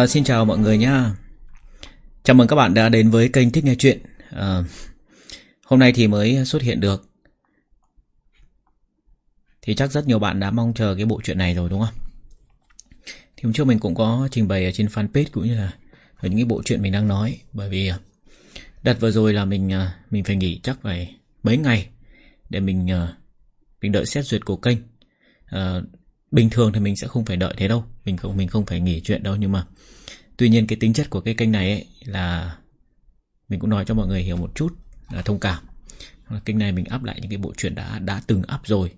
À, xin chào mọi người nha Chào mừng các bạn đã đến với kênh Thích Nghe Chuyện. À, hôm nay thì mới xuất hiện được. Thì chắc rất nhiều bạn đã mong chờ cái bộ truyện này rồi đúng không? Thì hôm trước mình cũng có trình bày ở trên fanpage cũng như là ở những cái bộ truyện mình đang nói. Bởi vì à, đợt vừa rồi là mình à, mình phải nghỉ chắc phải mấy ngày để mình à, mình đợi xét duyệt của kênh. À, bình thường thì mình sẽ không phải đợi thế đâu. Mình không mình không phải nghỉ chuyện đâu nhưng mà tuy nhiên cái tính chất của cái kênh này ấy là mình cũng nói cho mọi người hiểu một chút là thông cảm. Kênh này mình áp lại những cái bộ truyện đã đã từng áp rồi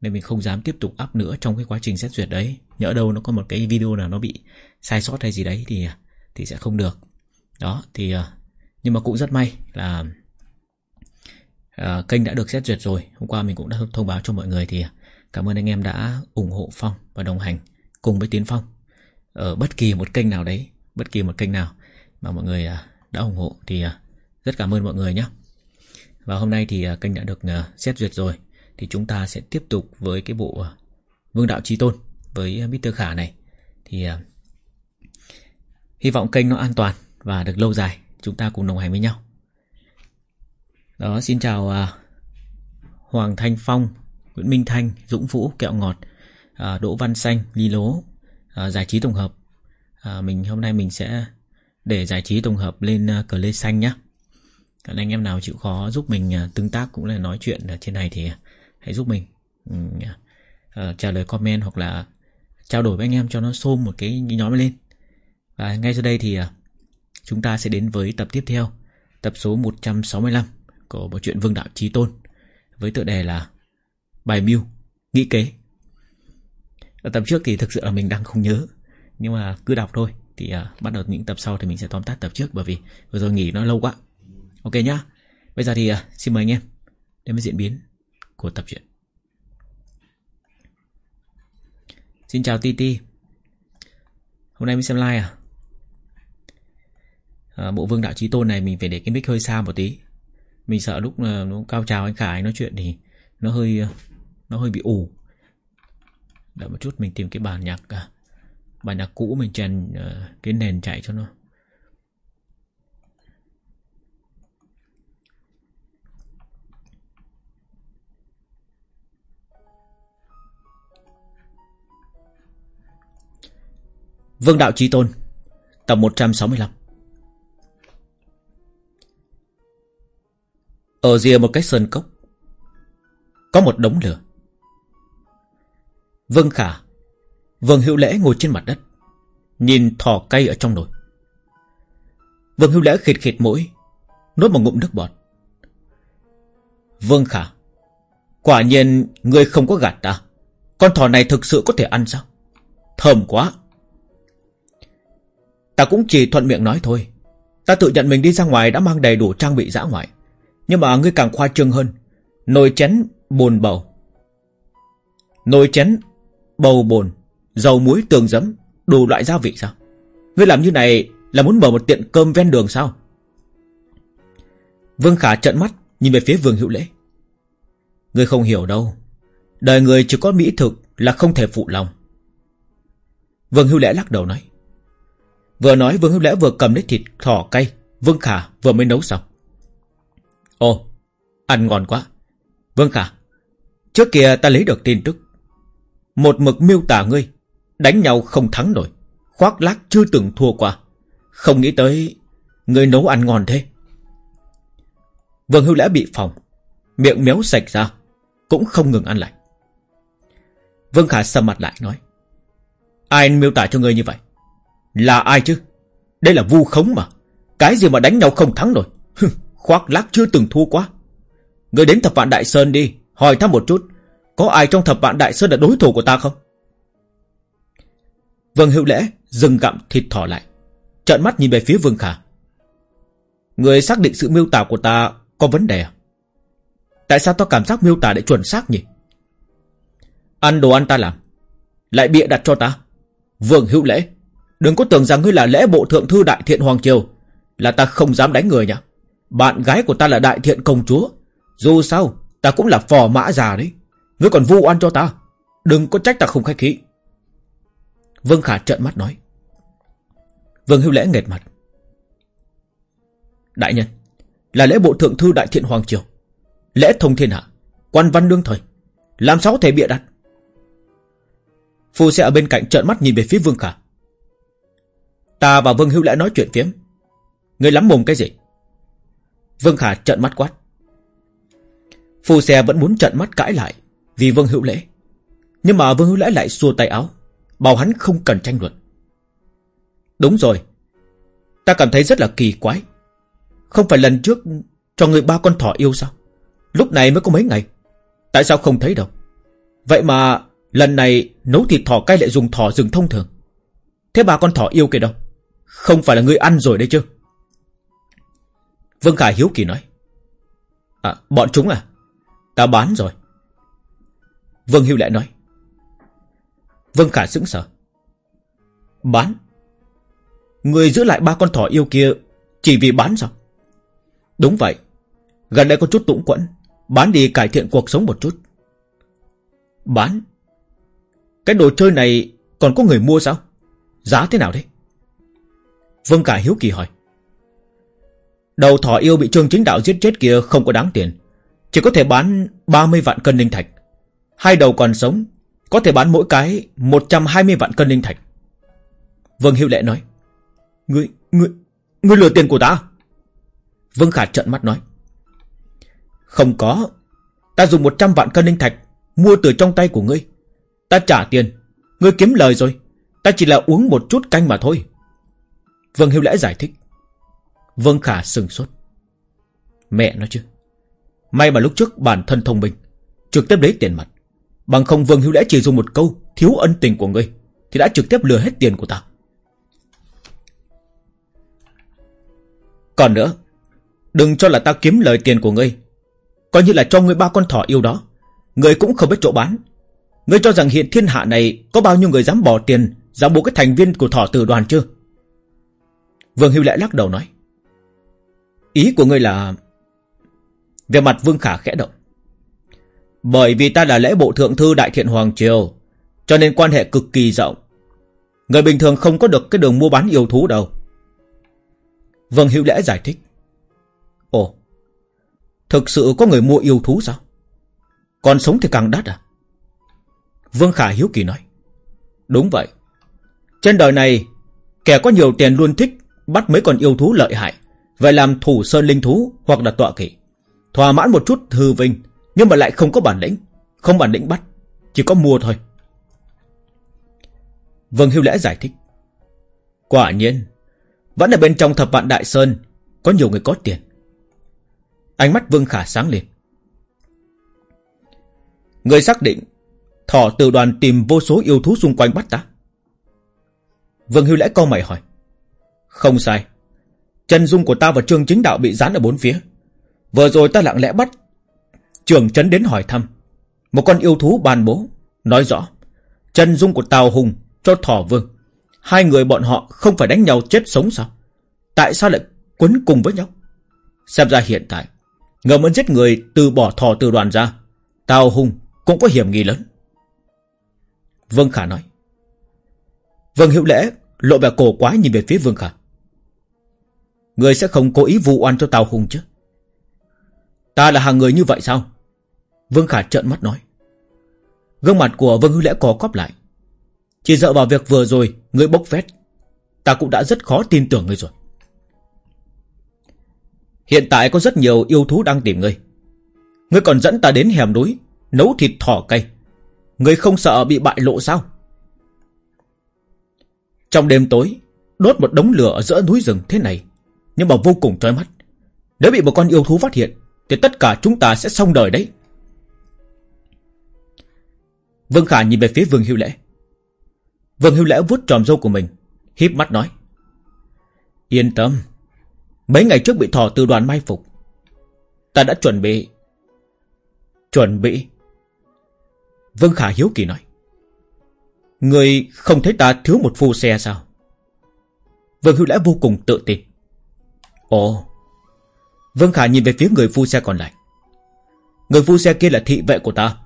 nên mình không dám tiếp tục áp nữa trong cái quá trình xét duyệt đấy. Nhỡ đâu nó có một cái video nào nó bị sai sót hay gì đấy thì thì sẽ không được. Đó thì ờ, nhưng mà cũng rất may là uh, kênh đã được xét duyệt rồi. Hôm qua mình cũng đã thông báo cho mọi người thì Cảm ơn anh em đã ủng hộ Phong và đồng hành cùng với Tiến Phong ở bất kỳ một kênh nào đấy, bất kỳ một kênh nào mà mọi người à, đã ủng hộ thì à, rất cảm ơn mọi người nhé. Và hôm nay thì à, kênh đã được xét duyệt rồi thì chúng ta sẽ tiếp tục với cái bộ Vương Đạo Trí Tôn với Mr. Khả này thì hy vọng kênh nó an toàn và được lâu dài chúng ta cùng đồng hành với nhau. Đó, xin chào Hoàng Thanh Phong Nguyễn Minh Thanh, Dũng Vũ, Kẹo Ngọt, à, Đỗ Văn Xanh, Ly Lố, à, Giải trí tổng hợp. À, mình hôm nay mình sẽ để giải trí tổng hợp lên uh, cờ lê xanh nhé. Các anh em nào chịu khó giúp mình uh, tương tác cũng là nói chuyện ở trên này thì hãy giúp mình uh, trả lời comment hoặc là trao đổi với anh em cho nó xôm một cái nhóm lên. Và ngay sau đây thì uh, chúng ta sẽ đến với tập tiếp theo, tập số 165 của bộ truyện Vương Đạo Trí Tôn với tựa đề là bài mưu, nghĩ kế. Ở tập trước thì thực sự là mình đang không nhớ, nhưng mà cứ đọc thôi. Thì uh, bắt đầu những tập sau thì mình sẽ tóm tắt tập trước bởi vì vừa rồi nghỉ nó lâu quá. Ok nhá. Bây giờ thì uh, xin mời anh em đến với diễn biến của tập truyện. Xin chào Titi. Hôm nay mình xem like à? à bộ Vương Đạo Chí Tôn này mình phải để cái mic hơi xa một tí. Mình sợ lúc à, uh, nó cao trào anh Khải anh nói chuyện thì nó hơi uh, nó hơi bị ù. Đợi một chút mình tìm cái bản nhạc à, bản nhạc cũ mình chèn uh, cái nền chạy cho nó. Vương Đạo Trí Tôn Tập 165 Ở rìa một cái sơn cốc Có một đống lửa. Vương Khả. Vương Hữu Lễ ngồi trên mặt đất, Nhìn thò cây ở trong nồi. Vương Hữu Lễ khịt khịt mũi, Nuốt một ngụm nước bọt. Vương Khả, Quả nhiên người không có gạt ta. Con thỏ này thực sự có thể ăn sao? Thơm quá. Ta cũng chỉ thuận miệng nói thôi. Ta tự nhận mình đi ra ngoài đã mang đầy đủ trang bị dã ngoại. Nhưng mà ngươi càng khoa trương hơn. Nồi chén bồn bầu. Nồi chén bầu bồn, dầu muối tường giấm, đủ loại gia vị sao? Ngươi làm như này là muốn mở một tiệm cơm ven đường sao? Vương Khả trợn mắt nhìn về phía Vương Hữu Lễ. Ngươi không hiểu đâu. Đời người chỉ có mỹ thực là không thể phụ lòng. Vương Hữu Lễ lắc đầu nói. Vừa nói Vương Hữu Lễ vừa cầm lấy thịt thỏ cay, Vương Khả vừa mới nấu xong. Ồ, ăn ngon quá. Vương Khả, trước kia ta lấy được tin tức. Một mực miêu tả ngươi, Đánh nhau không thắng nổi. Khoác lác chưa từng thua qua. Không nghĩ tới, Ngươi nấu ăn ngon thế. Vương Hưu Lẽ bị phòng Miệng méo sạch ra, Cũng không ngừng ăn lại. Vương Khả sầm mặt lại nói, Ai miêu tả cho ngươi như vậy? Là ai chứ? Đây là vu khống mà. Cái gì mà đánh nhau không thắng nổi? Khoác lác chưa từng thua qua. Ngươi đến thập vạn Đại Sơn đi, Hỏi thăm một chút có ai trong thập vạn đại sơn là đối thủ của ta không? Vương Hữu Lễ dừng gặm thịt thỏ lại. Trợn mắt nhìn về phía Vương Khả. Người xác định sự miêu tả của ta có vấn đề à? Tại sao ta cảm giác miêu tả lại chuẩn xác nhỉ? Ăn đồ ăn ta làm. Lại bịa đặt cho ta. Vương Hữu Lễ. Đừng có tưởng rằng ngươi là lễ bộ thượng thư đại thiện Hoàng Triều. Là ta không dám đánh người nhá. Bạn gái của ta là đại thiện công chúa. Dù sao, ta cũng là phò mã già đấy. Ngươi còn vu oan cho ta Đừng có trách ta không khách khí Vương Khả trợn mắt nói Vương Hưu Lễ nghệt mặt. Đại nhân, là lễ bộ thượng thư đại thiện hoàng triều. Lễ thông thiên hạ, quan văn đương thời. Làm sao có thể bịa đặt? Phu xe ở bên cạnh trợn mắt nhìn về phía Vương Khả. Ta và Vương Hưu Lễ nói chuyện phiếm. Người lắm mồm cái gì? Vương Khả trợn mắt quát. Phu xe vẫn muốn trợn mắt cãi lại vì Vương Hữu Lễ. Nhưng mà Vương Hữu Lễ lại xua tay áo, bảo hắn không cần tranh luận. Đúng rồi, ta cảm thấy rất là kỳ quái. Không phải lần trước cho người ba con thỏ yêu sao? Lúc này mới có mấy ngày. Tại sao không thấy đâu? Vậy mà lần này nấu thịt thỏ cay lại dùng thỏ rừng thông thường. Thế ba con thỏ yêu kia đâu? Không phải là người ăn rồi đấy chứ? Vương Khải hiếu kỳ nói. À, bọn chúng à? Ta bán rồi. Vương Hưu lại nói. Vương Khả sững sờ. Bán? Người giữ lại ba con thỏ yêu kia chỉ vì bán sao? Đúng vậy. Gần đây có chút tũng quẫn. Bán đi cải thiện cuộc sống một chút. Bán? Cái đồ chơi này còn có người mua sao? Giá thế nào đấy? Vương Khả hiếu kỳ hỏi. Đầu thỏ yêu bị Trương Chính Đạo giết chết kia không có đáng tiền. Chỉ có thể bán 30 vạn cân linh thạch. Hai đầu còn sống, có thể bán mỗi cái 120 vạn cân linh thạch. Vương Hiệu Lệ nói. Ngươi, ngươi, ngươi lừa tiền của ta Vương Khả trợn mắt nói. Không có. Ta dùng 100 vạn cân linh thạch mua từ trong tay của ngươi. Ta trả tiền. Ngươi kiếm lời rồi. Ta chỉ là uống một chút canh mà thôi. Vương Hiệu Lễ giải thích. Vương Khả sừng sốt. Mẹ nó chứ. May mà lúc trước bản thân thông minh, trực tiếp lấy tiền mặt. Bằng không Vương Hữu Lễ chỉ dùng một câu thiếu ân tình của ngươi, thì đã trực tiếp lừa hết tiền của ta. Còn nữa, đừng cho là ta kiếm lời tiền của ngươi. Coi như là cho ngươi ba con thỏ yêu đó. Ngươi cũng không biết chỗ bán. Ngươi cho rằng hiện thiên hạ này có bao nhiêu người dám bỏ tiền, dám bố cái thành viên của thỏ tử đoàn chưa? Vương hưu Lễ lắc đầu nói. Ý của ngươi là... Về mặt Vương Khả khẽ động. Bởi vì ta là lễ bộ thượng thư Đại Thiện Hoàng Triều, cho nên quan hệ cực kỳ rộng. Người bình thường không có được cái đường mua bán yêu thú đâu. Vương Hữu Lễ giải thích. Ồ, thực sự có người mua yêu thú sao? Còn sống thì càng đắt à? Vương Khả hiếu kỳ nói. Đúng vậy. Trên đời này, kẻ có nhiều tiền luôn thích bắt mấy con yêu thú lợi hại, vậy làm thủ sơn linh thú hoặc là tọa kỵ. Thỏa mãn một chút hư vinh nhưng mà lại không có bản lĩnh. Không bản lĩnh bắt, Chỉ có mua thôi. Vâng Hưu Lẽ giải thích. Quả nhiên, Vẫn ở bên trong thập vạn Đại Sơn, Có nhiều người có tiền. Ánh mắt Vương Khả sáng lên. Người xác định Thỏ từ đoàn tìm vô số yêu thú xung quanh bắt ta? Vương Hưu Lẽ co mày hỏi. Không sai. Chân dung của ta và Trương Chính Đạo bị dán ở bốn phía. Vừa rồi ta lặng lẽ bắt Trường trấn đến hỏi thăm. Một con yêu thú bàn bố, Nói rõ, Chân dung của Tào Hùng cho Thỏ Vương, Hai người bọn họ không phải đánh nhau chết sống sao? Tại sao lại quấn cùng với nhau? Xem ra hiện tại, Ngờ muốn giết người từ bỏ thỏ từ đoàn ra, Tào Hùng cũng có hiểm nghi lớn. Vương Khả nói, Vương Hiệu Lễ, lộ vẻ cổ quá nhìn về phía Vương Khả. Người sẽ không cố ý vu oan cho Tào Hùng chứ? Ta là hàng người như vậy sao? Vương Khả trợn mắt nói. Gương mặt của Vương Hư Lễ có cóp lại. Chỉ dựa vào việc vừa rồi, người bốc phét. Ta cũng đã rất khó tin tưởng ngươi rồi. Hiện tại có rất nhiều yêu thú đang tìm ngươi. Ngươi còn dẫn ta đến hẻm núi, nấu thịt thỏ cây. Ngươi không sợ bị bại lộ sao? Trong đêm tối, đốt một đống lửa ở giữa núi rừng thế này, nhưng mà vô cùng trói mắt. Nếu bị một con yêu thú phát hiện, thì tất cả chúng ta sẽ xong đời đấy Vương Khả nhìn về phía Vương Hưu Lễ. Vương Hưu Lễ vuốt tròm râu của mình, híp mắt nói. Yên tâm, Mấy ngày trước bị thỏ từ đoàn mai phục. Ta đã chuẩn bị Chuẩn bị. Vương Khả hiếu kỳ nói. Người không thấy ta thiếu một phu xe sao? Vương Hưu Lễ vô cùng tự tin. Ồ. Vương Khả nhìn về phía người phu xe còn lại. Người phu xe kia là thị vệ của ta.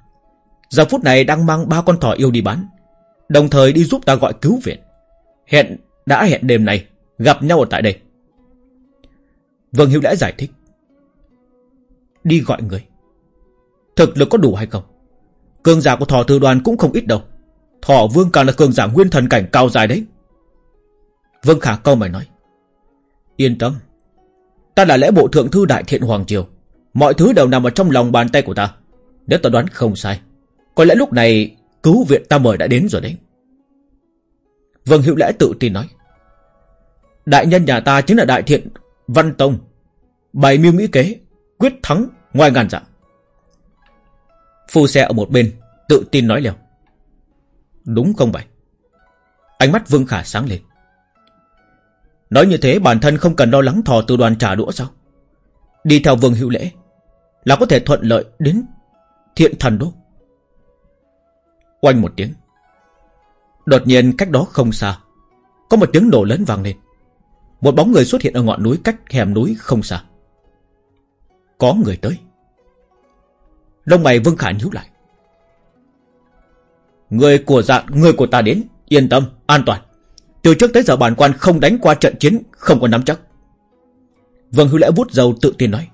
Giờ phút này đang mang ba con thỏ yêu đi bán. Đồng thời đi giúp ta gọi cứu viện. Hẹn, đã hẹn đêm này. Gặp nhau ở tại đây. Vương Hiếu đã giải thích. Đi gọi người. Thực lực có đủ hay không? Cường giả của thỏ thư đoàn cũng không ít đâu. Thỏ vương càng là cường giả nguyên thần cảnh cao dài đấy. Vương Khả câu mày nói. Yên tâm. Ta là lễ bộ thượng thư đại thiện Hoàng Triều. Mọi thứ đều nằm ở trong lòng bàn tay của ta. Nếu ta đoán không sai có lẽ lúc này cứu viện ta mời đã đến rồi đấy. Vương Hữu Lễ tự tin nói. Đại nhân nhà ta chính là đại thiện Văn Tông, Bày mưu mỹ kế, Quyết thắng ngoài ngàn dặm. Phu xe ở một bên, Tự tin nói liều Đúng không vậy? Ánh mắt Vương Khả sáng lên. Nói như thế, bản thân không cần lo lắng thò từ đoàn trả đũa sao? Đi theo Vương Hữu Lễ Là có thể thuận lợi đến Thiện thần đô. Oanh một tiếng. Đột nhiên cách đó không xa Có một tiếng nổ lớn vang lên. Một bóng người xuất hiện ở ngọn núi cách hẻm núi không xa. Có người tới. Lông mày Vương Khả nhíu lại. Người của dạng Người của ta đến Yên tâm, an toàn. Từ trước tới giờ bản quan không đánh qua trận chiến Không có nắm chắc. Vương Hữu Lễ vút dầu tự tin nói.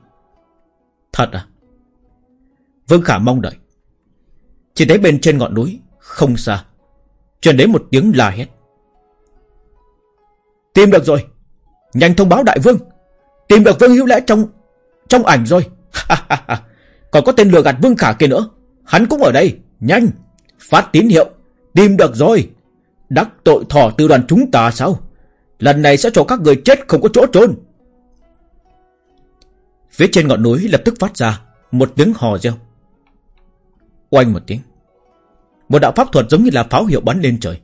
Thật à? Vương Khả mong đợi. Chỉ thấy bên trên ngọn núi, Không xa. Truyền đến một tiếng la hét. Tìm được rồi. Nhanh thông báo đại vương. Tìm được Vương Hữu Lễ trong Trong ảnh rồi. Còn có tên lừa gạt Vương Khả kia nữa. Hắn cũng ở đây. Nhanh, Phát tín hiệu. Tìm được rồi. Đắc tội thỏ tư đoàn chúng ta sao? Lần này sẽ cho các người chết không có chỗ trốn. Phía trên ngọn núi lập tức phát ra Một tiếng hò reo. Oanh một tiếng. Một đạo pháp thuật giống như là pháo hiệu bắn lên trời.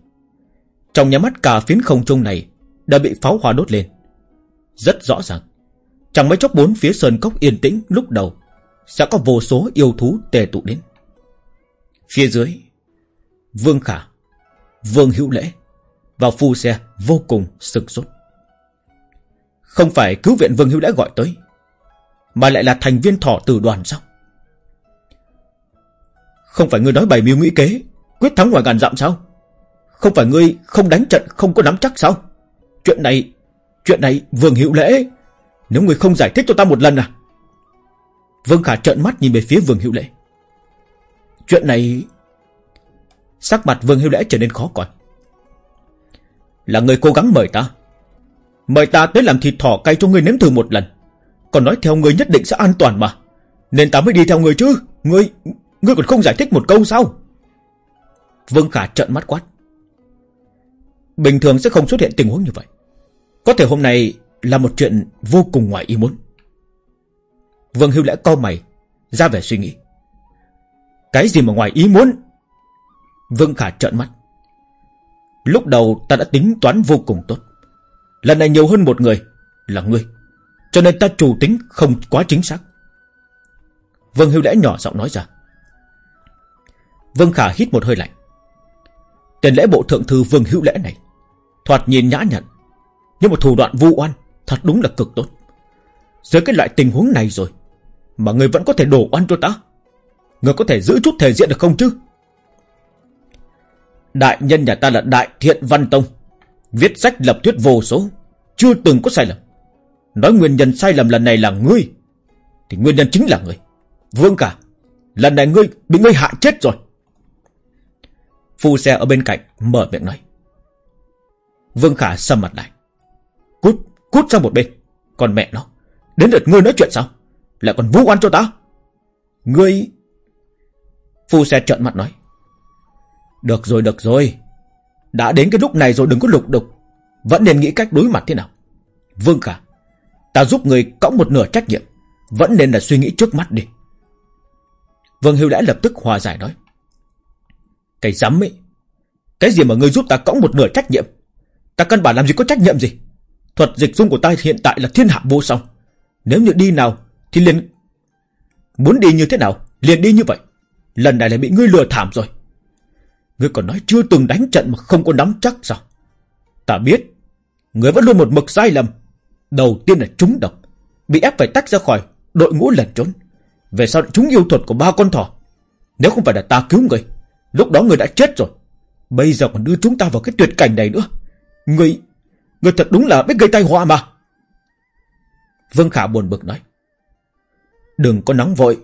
Trong nhà mắt cả phiến không trung này Đã bị pháo hoa đốt lên. Rất rõ ràng, Chẳng mấy chốc bốn phía sơn cốc yên tĩnh lúc đầu Sẽ có vô số yêu thú tề tụ đến. Phía dưới, Vương Khả, Vương Hữu Lễ Và phu xe vô cùng sực sốt. Không phải cứu viện Vương Hữu Lễ gọi tới, Mà lại là thành viên Thỏ tử đoàn sao? Không phải ngươi nói bày mưu nghĩ kế, Quyết thắng ngoài ngàn dặm sao? Không phải ngươi không đánh trận, không có nắm chắc sao? Chuyện này Chuyện này Vương hiệu Lễ, Nếu ngươi không giải thích cho ta một lần à? Vương Khả trợn mắt nhìn về phía Vương hiệu Lễ. Chuyện này, Sắc mặt Vương hiệu Lễ trở nên khó coi. Là người cố gắng mời ta. Mời ta tới làm thịt thỏ cay cho ngươi nếm thử một lần. Còn nói theo ngươi nhất định sẽ an toàn mà. Nên ta mới đi theo ngươi chứ. Ngươi Ngươi còn không giải thích một câu sao Vương Khả trợn mắt quát Bình thường sẽ không xuất hiện tình huống như vậy Có thể hôm nay Là một chuyện vô cùng ngoài ý muốn Vương Hưu lẽ co mày Ra vẻ suy nghĩ Cái gì mà ngoài ý muốn Vương Khả trợn mắt. Lúc đầu ta đã tính toán vô cùng tốt. Lần này nhiều hơn một người, là ngươi. Cho nên ta chủ tính không quá chính xác. Vương Hưu Lẽ nhỏ giọng nói ra. Vương Khả hít một hơi lạnh. tiền lễ bộ thượng thư Vương Hữu Lễ này, thoạt nhìn nhã nhặn, nhưng một thủ đoạn vu oan, thật đúng là cực tốt. Dưới cái loại tình huống này rồi, mà người vẫn có thể đổ oan cho ta. Người có thể giữ chút thể diện được không chứ? Đại nhân nhà ta là Đại Thiện Văn Tông Viết sách lập thuyết vô số Chưa từng có sai lầm Nói nguyên nhân sai lầm lần này là ngươi Thì nguyên nhân chính là ngươi Vương cả Lần này ngươi bị ngươi hạ chết rồi Phu xe ở bên cạnh Mở miệng nói Vương Khả sầm mặt lại Cút, cút sang một bên Còn mẹ nó Đến lượt ngươi nói chuyện sao Lại còn vu oan cho ta Ngươi Phu xe trợn mặt nói được rồi, được rồi. Đã đến cái lúc này rồi đừng có lục đục. Vẫn nên nghĩ cách đối mặt thế nào. Vương Khả, ta giúp người cõng một nửa trách nhiệm. Vẫn nên là suy nghĩ trước mắt đi. Vương Hiếu đã lập tức hòa giải nói. Cái dám ấy. Cái gì mà người giúp ta cõng một nửa trách nhiệm? Ta căn bản làm gì có trách nhiệm gì? Thuật dịch dung của ta hiện tại là thiên hạ vô song. Nếu như đi nào thì liền... Muốn đi như thế nào liền đi như vậy. Lần này lại bị ngươi lừa thảm rồi. Ngươi còn nói chưa từng đánh trận mà không có nắm chắc sao? Ta biết, ngươi vẫn luôn một mực sai lầm. Đầu tiên là trúng độc, bị ép phải tách ra khỏi đội ngũ lẩn trốn. Về sau chúng yêu thuật của ba con thỏ. Nếu không phải là ta cứu người, lúc đó người đã chết rồi. Bây giờ còn đưa chúng ta vào cái tuyệt cảnh này nữa. người Người thật đúng là biết gây tai họa mà. Vương Khả buồn bực nói. Đừng có nóng vội.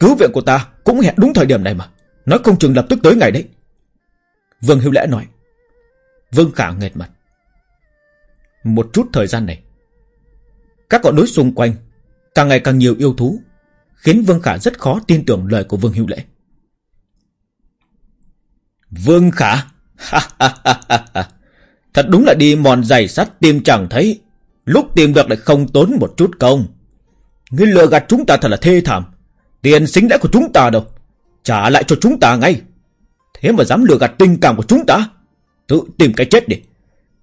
Cứu viện của ta cũng hẹn đúng thời điểm này mà. Nói không chừng lập tức tới ngày đấy. Vương Hữu Lễ nói. Vương Khả nghệt mặt. Một chút thời gian này, Các ngọn núi xung quanh Càng ngày càng nhiều yêu thú, Khiến Vương Khả rất khó tin tưởng lời của Vương Hữu Lễ. Vương Khả. Thật đúng là đi mòn giày sắt tìm chẳng thấy. Lúc tìm được lại không tốn một chút công. Ngươi lừa gạt chúng ta thật là thê thảm. Tiền xính lẽ của chúng ta đâu. Trả lại cho chúng ta ngay. Thế mà dám lừa gạt tình cảm của chúng ta. Tự tìm cái chết đi.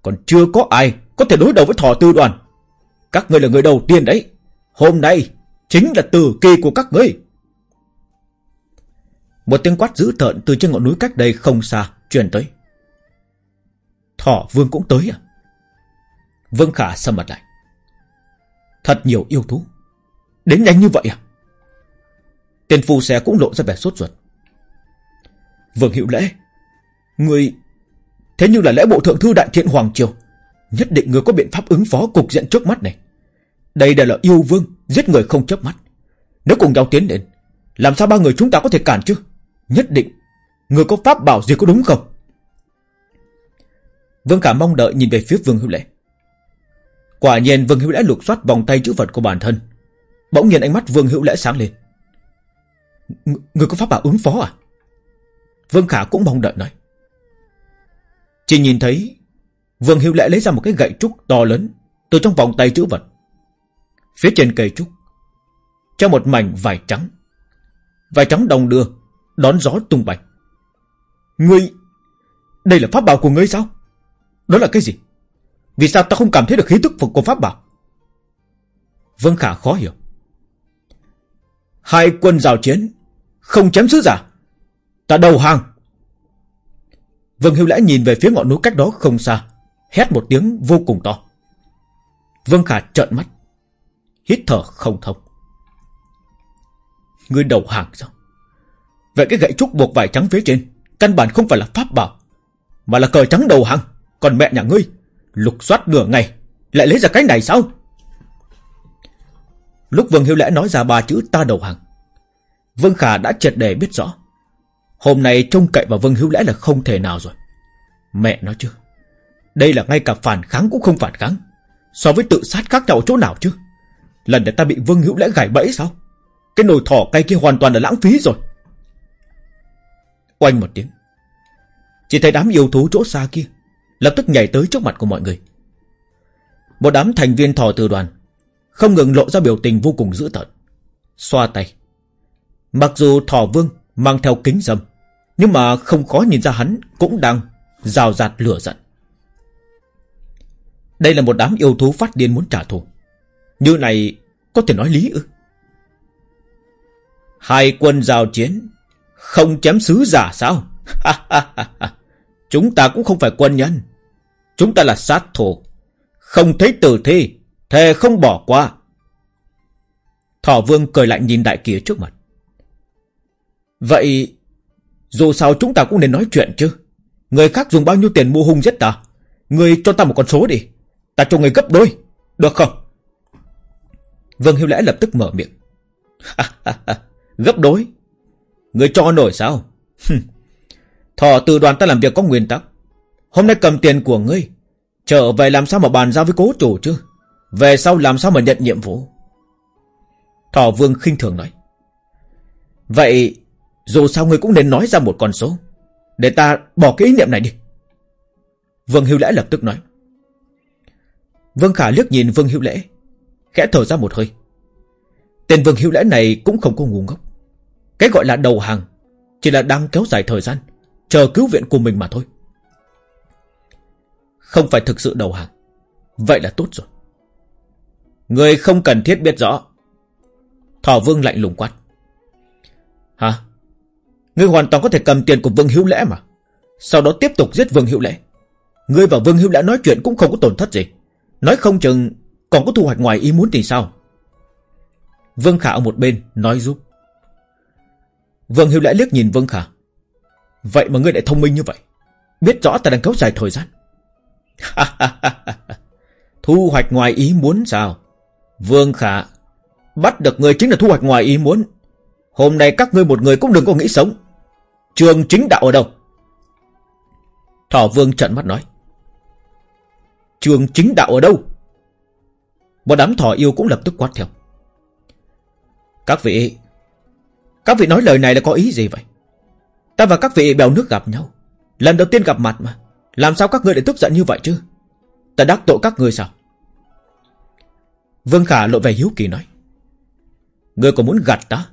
Còn chưa có ai có thể đối đầu với thọ tư đoàn. Các ngươi là người đầu tiên đấy. Hôm nay chính là tử kỳ của các ngươi. Một tiếng quát dữ tợn từ trên ngọn núi cách đây không xa truyền tới. Thỏ vương cũng tới à? Vương Khả sầm mặt lại. Thật nhiều yêu thú. Đến nhanh như vậy à? Tên phu xe cũng lộ ra vẻ sốt ruột. Vương Hiệu Lễ, Người Thế nhưng là lễ bộ thượng thư đại thiện Hoàng Triều, Nhất định người có biện pháp ứng phó cục diện trước mắt này. Đây đều là yêu vương, Giết người không chớp mắt. Nếu cùng nhau tiến đến, Làm sao ba người chúng ta có thể cản chứ? Nhất định, Người có pháp bảo gì có đúng không? Vương Khả mong đợi nhìn về phía Vương Hữu Lễ. Quả nhiên Vương Hữu Lễ lục soát vòng tay chữ vật của bản thân. Bỗng nhiên ánh mắt Vương Hữu Lễ sáng lên. Người có pháp bảo ứng phó à? Vương Khả cũng mong đợi nói. Chỉ nhìn thấy, Vương Hữu Lễ lấy ra một cái gậy trúc to lớn Từ trong vòng tay chữ vật. Phía trên cây trúc Cho một mảnh vải trắng. Vải trắng đồng đưa Đón gió tung bay. Ngươi, Đây là pháp bảo của ngươi sao? Đó là cái gì? Vì sao ta không cảm thấy được khí tức của pháp bảo? Vương Khả khó hiểu. Hai quân giao chiến, Không chém sứ giả, Ta đầu hàng. Vương Hiếu Lễ nhìn về phía ngọn núi cách đó không xa, Hét một tiếng vô cùng to. Vương Khả trợn mắt, Hít thở không thông. Ngươi đầu hàng sao? Vậy cái gậy trúc buộc vải trắng phía trên, Căn bản không phải là pháp bảo, Mà là cờ trắng đầu hàng. Còn mẹ nhà ngươi, Lục soát nửa ngày, Lại lấy ra cái này sao? Lúc Vương Hiếu Lẽ nói ra ba chữ ta đầu hàng, Vương Khả đã triệt đề biết rõ. Hôm nay trông cậy vào Vương Hiếu Lẽ là không thể nào rồi. Mẹ nói chứ, Đây là ngay cả phản kháng cũng không phản kháng. So với tự sát khác nhau chỗ nào chứ? Lần để ta bị Vương Hữu Lẽ gài bẫy sao? Cái nồi thỏ cây kia hoàn toàn là lãng phí rồi. Oanh một tiếng. Chỉ thấy đám yêu thú chỗ xa kia Lập tức nhảy tới trước mặt của mọi người. Một đám thành viên thỏ từ đoàn, Không ngừng lộ ra biểu tình vô cùng dữ tợn, Xoa tay. Mặc dù thỏ vương mang theo kính dâm, Nhưng mà không khó nhìn ra hắn Cũng đang rào rạt lửa giận. Đây là một đám yêu thú phát điên muốn trả thù. Như này có thể nói lý ư? Hai quân giao chiến không chém sứ giả sao? Chúng ta cũng không phải quân nhân. Chúng ta là sát thủ. Không thấy tử thi, Thề không bỏ qua. Thỏ vương cười lạnh nhìn đại kia trước mặt. Vậy Dù sao chúng ta cũng nên nói chuyện chứ. Người khác dùng bao nhiêu tiền mua hung giết ta? Người cho ta một con số đi. Ta cho người gấp đôi. Được không? Vương Hiếu Lẽ lập tức mở miệng. Gấp đôi? Người cho nổi sao? Thọ từ đoàn ta làm việc có nguyên tắc. Hôm nay cầm tiền của ngươi, Trở về làm sao mà bàn giao với cố chủ chứ? Về sau làm sao mà nhận nhiệm vụ? Thọ vương khinh thường nói. Vậy Dù sao ngươi cũng nên nói ra một con số, Để ta bỏ cái ý niệm này đi. Vương Hữu Lễ lập tức nói. Vương Khả liếc nhìn Vương Hữu Lễ, Khẽ thở ra một hơi. Tên Vương Hữu Lễ này cũng không có ngu ngốc. Cái gọi là đầu hàng Chỉ là đang kéo dài thời gian, Chờ cứu viện của mình mà thôi. Không phải thực sự đầu hàng, Vậy là tốt rồi. Người không cần thiết biết rõ. Thỏ Vương lạnh lùng quát. Hả? Ngươi hoàn toàn có thể cầm tiền của Vương Hữu Lễ mà. Sau đó tiếp tục giết Vương Hữu Lễ. Ngươi và Vương Hữu Lễ nói chuyện cũng không có tổn thất gì. Nói không chừng Còn có thu hoạch ngoài ý muốn thì sao? Vương Khả ở một bên nói giúp. Vương Hữu Lễ liếc nhìn Vương Khả Vậy mà ngươi lại thông minh như vậy Biết rõ ta đang kéo dài thời gian Thu hoạch ngoài ý muốn sao? Vương Khả, bắt được người chính là thu hoạch ngoài ý muốn. Hôm nay các ngươi một người cũng đừng có nghĩ sống. Trường chính đạo ở đâu? Thỏ Vương trận mắt nói. Trường chính đạo ở đâu? Một đám thỏ yêu cũng lập tức quát theo. Các vị, các vị nói lời này là có ý gì vậy? Ta và các vị bèo nước gặp nhau. Lần đầu tiên gặp mặt mà. Làm sao các ngươi lại tức giận như vậy chứ? Ta đắc tội các ngươi sao? Vương Khả lộ về hiếu kỳ nói. Ngươi còn muốn gạt ta?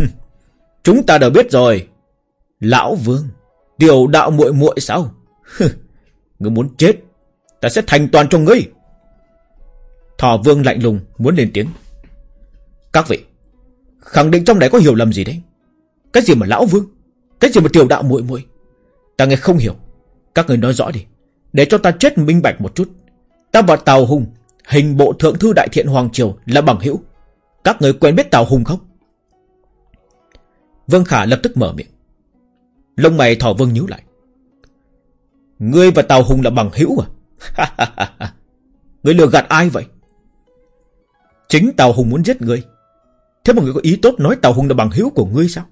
Chúng ta đều biết rồi. Lão Vương, tiểu đạo muội muội sao? ngươi muốn chết, ta sẽ thành toàn cho ngươi. Thỏ Vương lạnh lùng muốn lên tiếng. Các vị, khẳng định trong này có hiểu lầm gì đấy. Cái gì mà lão Vương? Cái gì mà tiểu đạo muội muội? Ta nghe không hiểu. Các người nói rõ đi. Để cho ta chết minh bạch một chút. Ta và Tào Hùng, hình bộ thượng thư đại thiện Hoàng Triều là bằng hữu. Các người quen biết Tào Hùng không? Vương Khả lập tức mở miệng. Lông mày thỏ vương nhíu lại. Ngươi và Tào Hùng là bằng hữu à? ngươi lừa gạt ai vậy? Chính Tào Hùng muốn giết ngươi. Thế mà người có ý tốt nói Tào Hùng là bằng hữu của ngươi sao?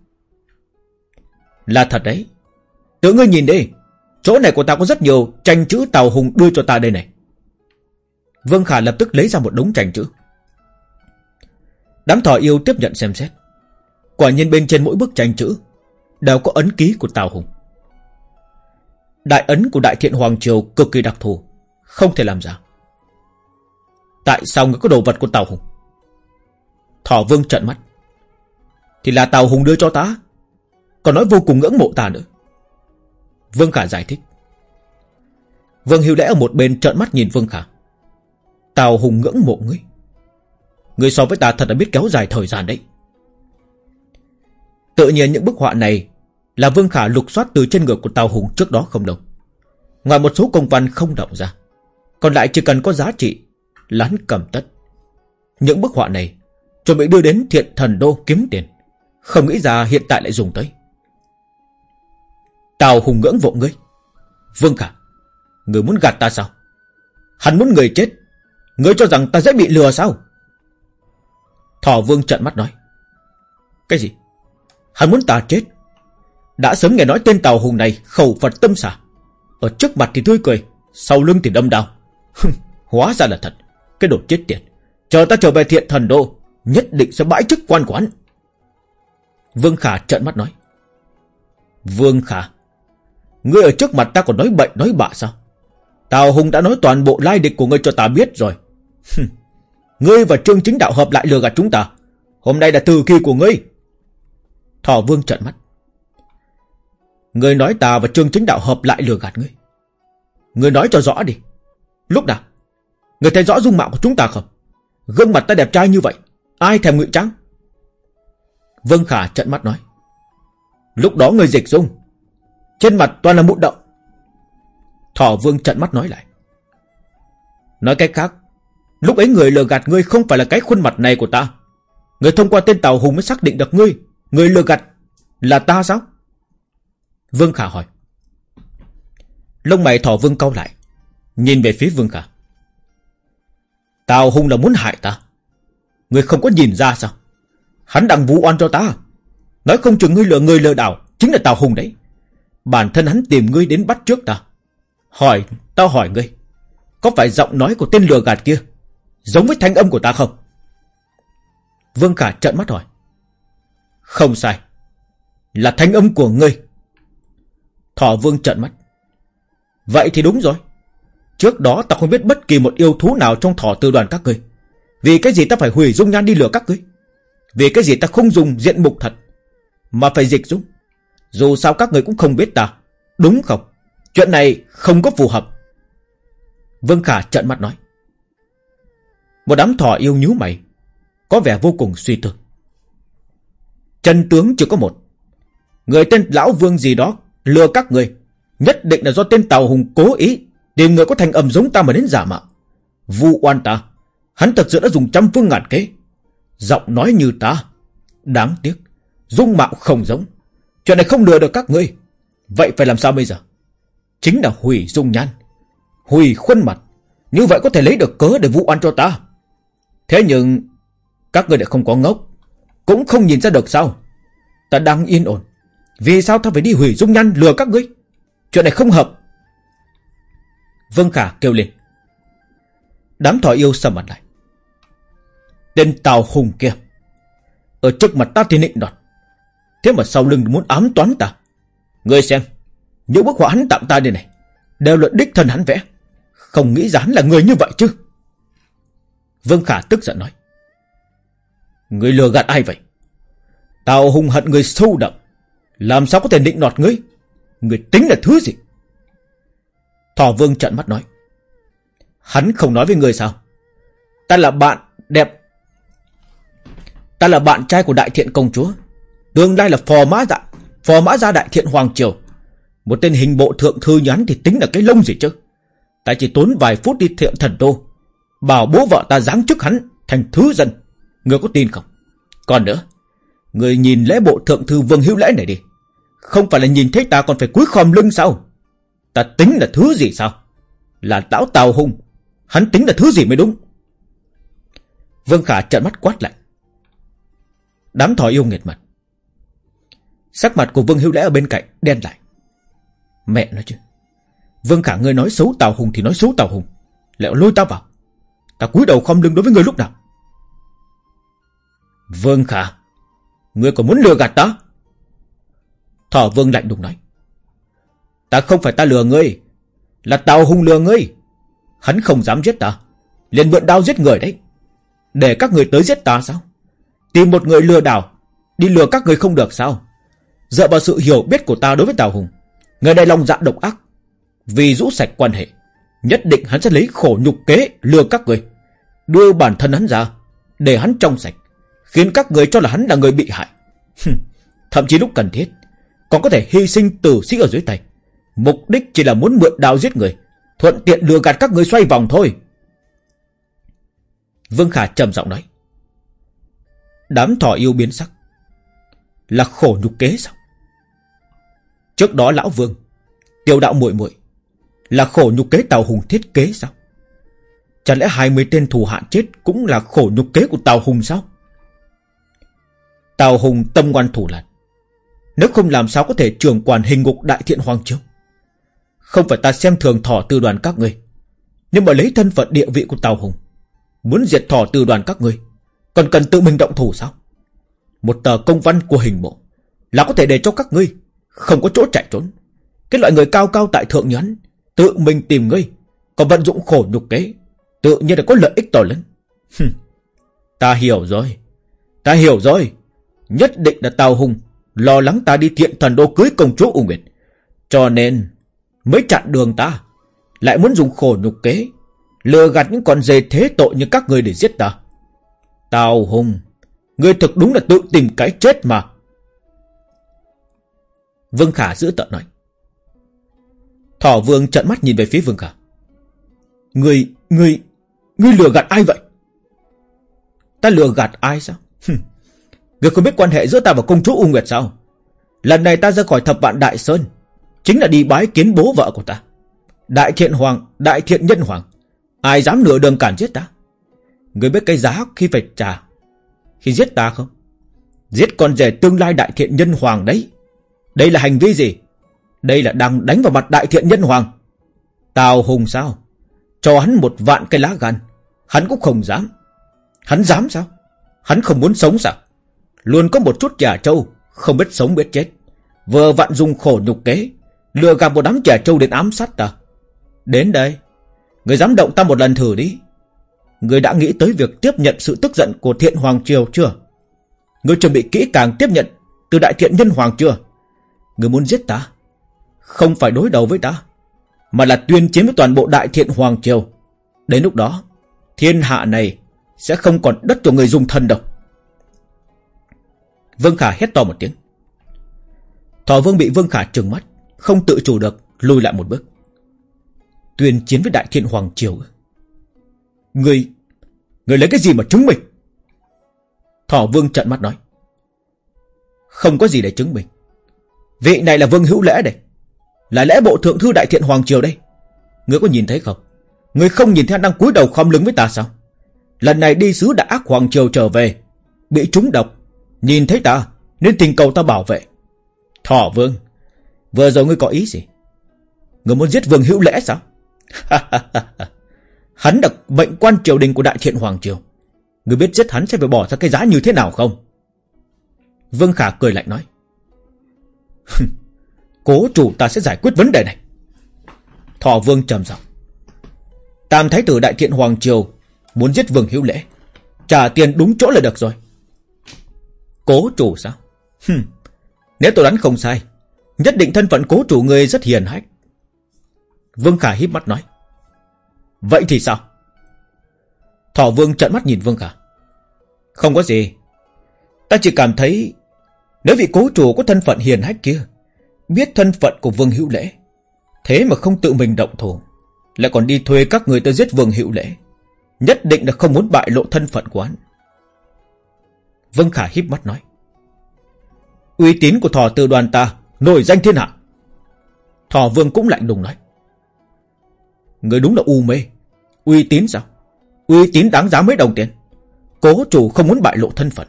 Là thật đấy. Tự ngươi nhìn đi. Chỗ này của ta có rất nhiều tranh chữ Tào Hùng đưa cho ta đây này. Vương Khả lập tức lấy ra một đống tranh chữ. Đám thỏ yêu tiếp nhận xem xét. Quả nhiên bên trên mỗi bức tranh chữ đều có ấn ký của Tào Hùng. Đại ấn của Đại Thiện Hoàng Triều cực kỳ đặc thù, không thể làm giả. Tại sao người có đồ vật của Tào Hùng? Thỏ Vương trợn mắt. Thì là Tào Hùng đưa cho ta, còn nói vô cùng ngưỡng mộ ta nữa. Vương Khả giải thích. Vương Hiếu Lẽ ở một bên trợn mắt nhìn Vương Khả. Tào Hùng ngưỡng mộ ngươi. Ngươi so với ta thật là biết kéo dài thời gian đấy. Tự nhiên những bức họa này là Vương Khả lục soát từ trên ngực của Tào Hùng trước đó không đâu. Ngoài một số công văn không động ra. Còn lại chỉ cần có giá trị lán cầm tất. Những bức họa này chuẩn bị đưa đến thiện thần đô kiếm tiền. Không nghĩ ra hiện tại lại dùng tới. Tào Hùng ngưỡng vọng ngươi. Vương Khả, ngươi muốn gạt ta sao? Hắn muốn người chết. Ngươi cho rằng ta dễ bị lừa sao? Thỏ Vương trận mắt nói. Cái gì? Hắn muốn ta chết. Đã sớm nghe nói tên Tào Hùng này khẩu Phật tâm xả. Ở trước mặt thì tươi cười, sau lưng thì đâm đau. Hóa ra là thật. Cái đồ chết tiệt. Chờ ta trở về thiện thần đô, nhất định sẽ bãi chức quan của hắn. Vương Khả trợn mắt nói. Vương Khả, ngươi ở trước mặt ta còn nói bệnh nói bạ sao? Tào Hùng đã nói toàn bộ lai địch của ngươi cho ta biết rồi. ngươi và Trương Chính Đạo hợp lại lừa gạt chúng ta. Hôm nay là từ kỳ của ngươi. Thỏ Vương trợn mắt. Ngươi nói ta và Trương Chính Đạo hợp lại lừa gạt ngươi. Ngươi nói cho rõ đi. Lúc nào? Ngươi thấy rõ dung mạo của chúng ta không? Gương mặt ta đẹp trai như vậy. Ai thèm ngụy trắng? Vương Khả trận mắt nói. Lúc đó người dịch dung. Trên mặt toàn là mụn động. Thỏ Vương trận mắt nói lại. Nói cách khác. Lúc ấy người lừa gạt ngươi không phải là cái khuôn mặt này của ta. Người thông qua tên Tàu Hùng mới xác định được ngươi. Người lừa gạt là ta sao? Vương Khả hỏi. Lông mày thỏ Vương cau lại. Nhìn về phía Vương Khả. Tào Hùng là muốn hại ta. Người không có nhìn ra sao? Hắn đang vũ oan cho ta. Nói không chừng ngươi lừa người lừa đảo chính là Tào Hùng đấy. Bản thân hắn tìm ngươi đến bắt trước ta. Hỏi, tao hỏi ngươi. Có phải giọng nói của tên lừa gạt kia giống với thanh âm của ta không? Vương Khả trợn mắt hỏi. Không sai. Là thanh âm của ngươi. Thỏ Vương trợn mắt. Vậy thì đúng rồi. Trước đó ta không biết bất kỳ một yêu thú nào trong thỏ tư đoàn các ngươi. Vì cái gì ta phải hủy dung nhan đi lừa các ngươi? Vì cái gì ta không dùng diện mục thật, Mà phải dịch dung? Dù sao các người cũng không biết ta, Đúng không? Chuyện này không có phù hợp. Vương Khả trợn mắt nói. Một đám thỏ yêu nhíu mày, Có vẻ vô cùng suy tư. Chân tướng chỉ có một. Người tên Lão Vương gì đó Lừa các người Nhất định là do tên Tàu Hùng cố ý Tìm người có thành âm giống ta mà đến giả mạo. Vu oan ta. Hắn thật sự đã dùng trăm phương ngàn kế Giọng nói như ta. Đáng tiếc. Dung mạo không giống. Chuyện này không lừa được các ngươi. Vậy phải làm sao bây giờ? Chính là hủy dung nhan. Hủy khuôn mặt. Như vậy có thể lấy được cớ để vụ oan cho ta Thế nhưng, Các ngươi lại không có ngốc Cũng không nhìn ra được sao Ta đang yên ổn Vì sao ta phải đi hủy dung nhan lừa các ngươi Chuyện này không hợp Vân Khả kêu lên Đám thỏ yêu sầm mặt lại Tên Tào Hùng kia. Ở trước mặt ta thì nịnh đọt Thế mà sau lưng muốn ám toán ta. Ngươi xem, Những bức họa hắn tặng ta đây này, Đều là đích thân hắn vẽ. Không nghĩ rằng hắn là người như vậy chứ. Vương Khả tức giận nói. Ngươi lừa gạt ai vậy? Tào hùng hận người sâu đậm. Làm sao có thể định nọt ngươi? Ngươi tính là thứ gì? Thỏ vương trận mắt nói. Hắn không nói với ngươi sao? Ta là bạn đẹp Ta là bạn trai của đại thiện công chúa. Tương lai là phò mã dạ Phò mã gia đại thiện hoàng triều. Một tên hình bộ thượng thư nhắn thì tính là cái lông gì chứ? Ta chỉ tốn vài phút đi thiện thần đô. Bảo bố vợ ta giáng chức hắn Thành thứ dân. Ngươi có tin không? Còn nữa Người nhìn lễ bộ thượng thư vương hữu lễ này đi. Không phải là nhìn thấy ta còn phải cúi khom lưng sao? Ta tính là thứ gì sao? Là lão tào hung Hắn tính là thứ gì mới đúng? Vương Khả trợn mắt quát lại. Đám thỏ yêu nghiệt mặt. Sắc mặt của Vương Hữu Lễ ở bên cạnh đen lại. Mẹ nói chứ. Vương Khả ngươi nói xấu Tào Hùng thì nói xấu Tào Hùng. Lẹo lôi ta vào. Ta cúi đầu không lưng đối với ngươi lúc nào. Vương Khả, Ngươi còn muốn lừa gạt ta? Thỏ Vương lạnh đùng nói. Ta không phải ta lừa ngươi, Là Tào Hùng lừa ngươi. Hắn không dám giết ta, liền mượn đao giết người đấy. Để các người tới giết ta sao? Tìm một người lừa đảo, Đi lừa các người không được sao? Dựa vào sự hiểu biết của ta đối với Tào Hùng, Người này lòng dạ độc ác, Vì rũ sạch quan hệ, Nhất định hắn sẽ lấy khổ nhục kế lừa các người. Đưa bản thân hắn ra, Để hắn trong sạch, Khiến các người cho là hắn là người bị hại. Thậm chí lúc cần thiết, Còn có thể hy sinh tử sĩ ở dưới tay. Mục đích chỉ là muốn mượn đào giết người, Thuận tiện lừa gạt các người xoay vòng thôi. Vương Khả trầm giọng nói. Đám thỏ yêu biến sắc. Là khổ nhục kế sao? Trước đó lão vương, Tiêu đạo muội muội, Là khổ nhục kế Tào Hùng thiết kế sao? Chẳng lẽ 20 tên thù hạ chết Cũng là khổ nhục kế của Tào Hùng sao? Tào Hùng tâm ngoan thủ lạn. Nếu không làm sao có thể trường quản hình ngục đại thiện hoàng triều? Không phải ta xem thường thỏ tư đoàn các ngươi, Nhưng mà lấy thân phận địa vị của Tào Hùng, Muốn diệt thỏ tư đoàn các ngươi còn cần tự mình động thủ sao? Một tờ công văn của hình bộ Là có thể để cho các ngươi Không có chỗ chạy trốn. Cái loại người cao cao tại thượng nhắn Tự mình tìm ngươi, Còn vận dụng khổ nhục kế, Tự nhiên là có lợi ích to lớn. Ta hiểu rồi. Ta hiểu rồi. Nhất định là Tào Hùng Lo lắng ta đi thiện thần đô cưới công chúa U Nguyệt. Cho nên Mới chặn đường ta, Lại muốn dùng khổ nhục kế, Lừa gạt những con dê thế tội như các người để giết ta. Tào Hùng. Ngươi thực đúng là tự tìm cái chết mà. Vương Khả giữ tận nói. Thỏ Vương trợn mắt nhìn về phía Vương Khả. Ngươi, ngươi, ngươi lừa gạt ai vậy? Ta lừa gạt ai sao? Ngươi không biết quan hệ giữa ta và công chúa U Nguyệt sao? Lần này ta ra khỏi thập vạn Đại Sơn Chính là đi bái kiến bố vợ của ta. Đại thiện hoàng, đại thiện nhân hoàng. Ai dám nửa đường cản giết ta? Ngươi biết cái giá khi phải trả. Khi giết ta không? Giết con rể tương lai đại thiện nhân hoàng đấy. Đây là hành vi gì? Đây là đang đánh vào mặt đại thiện nhân hoàng. Tào Hùng sao? Cho hắn một vạn cái lá gan. Hắn cũng không dám. Hắn dám sao? Hắn không muốn sống sao? Luôn có một chút giả trâu, Không biết sống biết chết. Vừa vặn dùng khổ nhục kế, Lừa gạt một đám trẻ trâu đến ám sát ta. Đến đây, Người dám động ta một lần thử đi. Người đã nghĩ tới việc tiếp nhận sự tức giận Của thiện hoàng triều chưa? Người chuẩn bị kỹ càng tiếp nhận Từ đại thiện nhân hoàng chưa? Người muốn giết ta? Không phải đối đầu với ta, Mà là tuyên chiến với toàn bộ đại thiện hoàng triều. Đến lúc đó, Thiên hạ này Sẽ không còn đất cho người dùng thân đâu. Vương Khả hét to một tiếng. Thỏ Vương bị Vương Khả trừng mắt, Không tự chủ được, lùi lại một bước. Tuyên chiến với Đại Thiện Hoàng Triều. Người Người lấy cái gì mà chứng minh? Thỏ Vương trận mắt nói. Không có gì để chứng minh. Vị này là Vương Hữu Lễ đây. Là lễ bộ thượng thư Đại Thiện Hoàng Triều đây. Người có nhìn thấy không? Người không nhìn thấy đang cúi đầu khom lưng với ta sao? Lần này đi sứ đã ác hoàng triều trở về, Bị trúng độc. Nhìn thấy ta, Nên tình cầu ta bảo vệ. Thỏ vương, Vừa rồi ngươi có ý gì? Ngươi muốn giết vương hữu lễ sao? Hắn là mệnh quan triều đình của đại thiện hoàng triều. Người biết giết hắn sẽ phải bỏ ra cái giá như thế nào không? Vương Khả cười lạnh nói. Cố chủ ta sẽ giải quyết vấn đề này. Thọ vương trầm giọng. Tam thái tử đại thiện hoàng triều Muốn giết vương hữu lễ. Trả tiền đúng chỗ là được rồi. Cố chủ sao? Hừm. Nếu tôi đoán không sai, Nhất định thân phận cố chủ người rất hiền hách. Vương Khả híp mắt nói. Vậy thì sao? Thỏ vương trợn mắt nhìn Vương Khả. Không có gì. Ta chỉ cảm thấy Nếu vị cố chủ có thân phận hiền hách kia, Biết thân phận của Vương Hữu Lễ, Thế mà không tự mình động thủ, Lại còn đi thuê các người tới giết Vương Hữu Lễ, Nhất định là không muốn bại lộ thân phận của hắn. Vương Khả híp mắt nói, uy tín của thỏ tự đoàn ta Nổi danh thiên hạ. Thỏ Vương cũng lạnh lùng nói, Người đúng là u mê. Uy tín sao? Uy tín đáng giá mấy đồng tiền? Cố chủ không muốn bại lộ thân phận.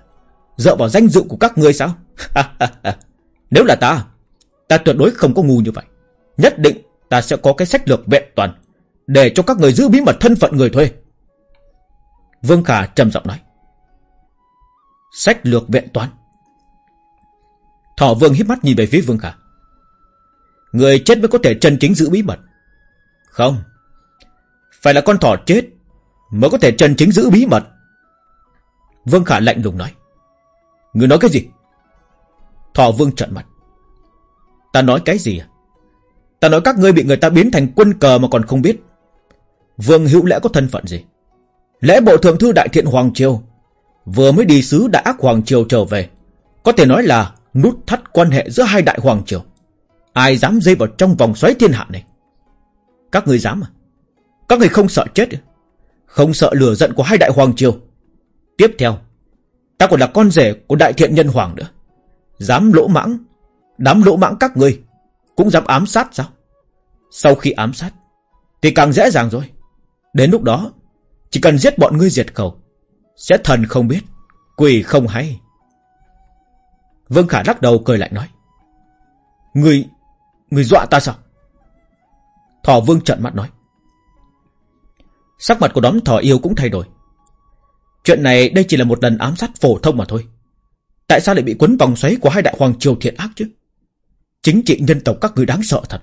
Dựa vào danh dự của các ngươi sao? Nếu là ta Ta tuyệt đối không có ngu như vậy. Nhất định ta sẽ có cái sách lược vẹn toàn Để cho các người giữ bí mật thân phận người thuê. Vương Khả trầm giọng nói. Sách lược vẹn toàn. Thọ Vương híp mắt nhìn về phía Vương Khả. Người chết mới có thể chân chính giữ bí mật. Không phải là con thỏ chết Mới có thể chân chính giữ bí mật. Vương Khả lạnh lùng nói. Người nói cái gì? Thọ Vương trợn mặt. Ta nói cái gì à? Ta nói các ngươi bị người ta biến thành quân cờ mà còn không biết. Vương hữu lẽ có thân phận gì? Lẽ bộ thượng thư đại thiện Hoàng Triều. Vừa mới đi sứ đại ác Hoàng Triều trở về. Có thể nói là nút thắt quan hệ giữa hai đại Hoàng Triều. Ai dám dây vào trong vòng xoáy thiên hạ này? Các người dám à? Các người không sợ chết? Không sợ lửa giận của hai đại Hoàng Triều. Tiếp theo, Ta còn là con rể của đại thiện nhân Hoàng nữa. Dám lỗ mãng Đám lỗ mãng các ngươi Cũng dám ám sát sao? Sau khi ám sát, Thì càng dễ dàng rồi. Đến lúc đó, Chỉ cần giết bọn ngươi diệt khẩu, Sẽ thần không biết, Quỷ không hay. Vương Khả lắc đầu cười lại nói Người Người dọa ta sao? Thỏ vương trận mắt nói Sắc mặt của đám thỏ yêu cũng thay đổi. Chuyện này, đây chỉ là một lần ám sát phổ thông mà thôi. Tại sao lại bị quấn vòng xoáy của hai đại hoàng triều thiện ác chứ? Chính trị nhân tộc các người đáng sợ thật.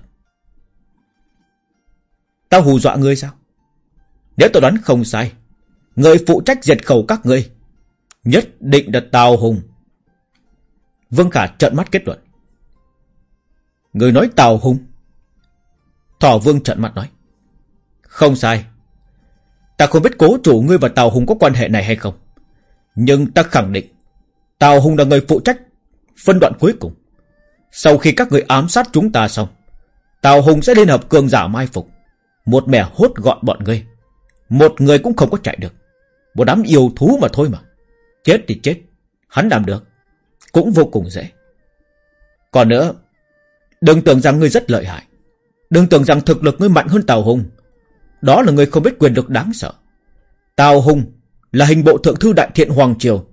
Tao hù dọa ngươi sao? Nếu tôi đoán không sai, Người phụ trách diệt khẩu các ngươi Nhất định là Tào Hùng. Vương Khả trợn mắt kết luận. Người nói Tào Hùng? Thỏ Vương trợn mắt nói. Không sai. Ta không biết cố chủ ngươi và Tào Hùng có quan hệ này hay không. Nhưng ta khẳng định, Tào Hùng là người phụ trách Phân đoạn cuối cùng. Sau khi các người ám sát chúng ta xong, Tào Hùng sẽ liên hợp cường giả mai phục. Một mẻ hốt gọn bọn ngươi. Một người cũng không có chạy được. Một đám yêu thú mà thôi mà. Chết thì chết. Hắn làm được. Cũng vô cùng dễ. Còn nữa, Đừng tưởng rằng ngươi rất lợi hại. Đừng tưởng rằng thực lực ngươi mạnh hơn Tào Hùng. Đó là người không biết quyền lực đáng sợ. Tào Hùng Là hình bộ thượng thư đại thiện Hoàng Triều.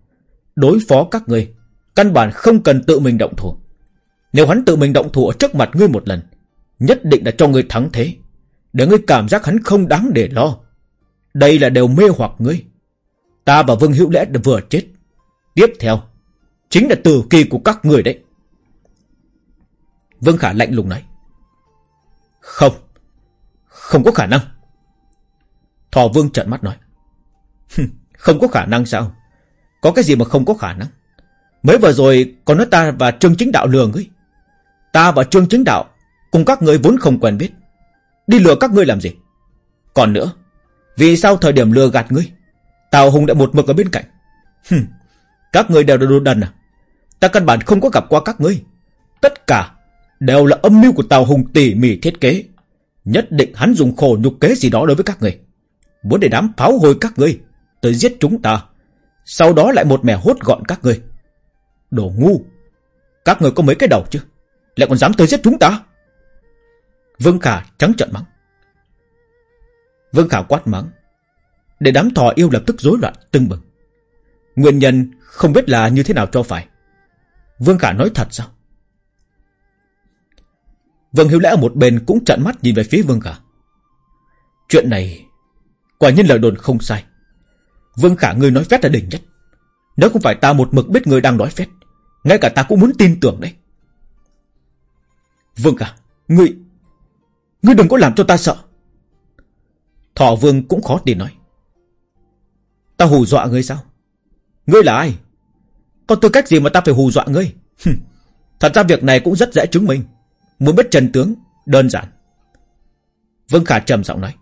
Đối phó các người, Căn bản không cần tự mình động thủ. Nếu hắn tự mình động thủ ở trước mặt ngươi một lần, Nhất định là cho ngươi thắng thế. Để ngươi cảm giác hắn không đáng để lo. Đây là đều mê hoặc ngươi. Ta và Vương Hữu lễ đã vừa chết. Tiếp theo, Chính là tử kỳ của các người đấy. Vương Khả lạnh lùng nói. Không Không có khả năng. Thọ Vương trợn mắt nói Không có khả năng sao? Có cái gì mà không có khả năng? Mới vừa rồi còn nói ta và Trương Chính Đạo lừa ngươi. Ta và Trương Chính Đạo Cùng các ngươi vốn không quen biết. Đi lừa các ngươi làm gì? Còn nữa, Vì sao thời điểm lừa gạt ngươi, Tào Hùng đã một mực ở bên cạnh? Các ngươi đều là đồ đần à? Ta căn bản không có gặp qua các ngươi. Tất cả đều là âm mưu của Tào Hùng tỉ mỉ thiết kế. Nhất định hắn dùng khổ nhục kế gì đó đối với các ngươi. Muốn để đám pháo hôi các ngươi, Tới giết chúng ta Sau đó lại một mẻ hốt gọn các ngươi Đồ ngu, Các người có mấy cái đầu chứ Lại còn dám tới giết chúng ta Vương Khả trắng trợn mắng Vương Khả quát mắng. Để đám thỏ yêu lập tức rối loạn, tưng bừng. Nguyên nhân không biết là như thế nào cho phải. Vương Khả nói thật sao? Vương Hiếu Lẽ ở một bên cũng trợn mắt nhìn về phía Vương Khả. Chuyện này quả nhiên lời đồn không sai. Vương Khả ngươi nói phét là đỉnh nhất. Nếu không phải ta một mực biết ngươi đang nói phét, ngay cả ta cũng muốn tin tưởng đấy. Vương Khả, ngươi, ngươi đừng có làm cho ta sợ. Thọ Vương cũng khó để nói. Ta hù dọa ngươi sao? Ngươi là ai? Có tư cách gì mà ta phải hù dọa ngươi? Thật ra việc này cũng rất dễ chứng minh. Muốn biết trần tướng, đơn giản. Vương Khả trầm giọng nói.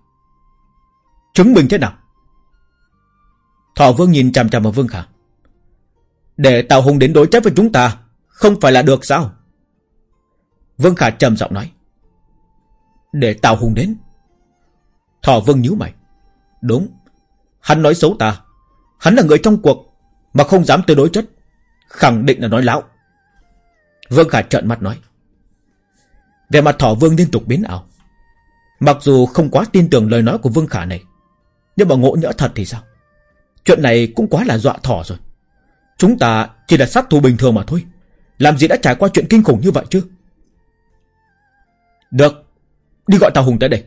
Chứng minh thế nào? Thọ Vương nhìn chằm chằm vào Vương Khả. Để Tào Hùng đến đối chất với chúng ta, không phải là được sao? Vương Khả trầm giọng nói. Để Tào Hùng đến. Thọ Vương nhíu mày. Đúng. Hắn nói xấu ta. Hắn là người trong cuộc, mà không dám tới đối chất. Khẳng định là nói lão Vương Khả trợn mắt nói. Về mặt Thọ Vương liên tục biến ảo. Mặc dù không quá tin tưởng lời nói của Vương Khả này, nhưng mà ngộ nhỡ thật thì sao? Chuyện này cũng quá là dọa thỏ rồi. Chúng ta chỉ là sát thủ bình thường mà thôi. Làm gì đã trải qua chuyện kinh khủng như vậy chứ? Được. Đi gọi Tào Hùng tới đây.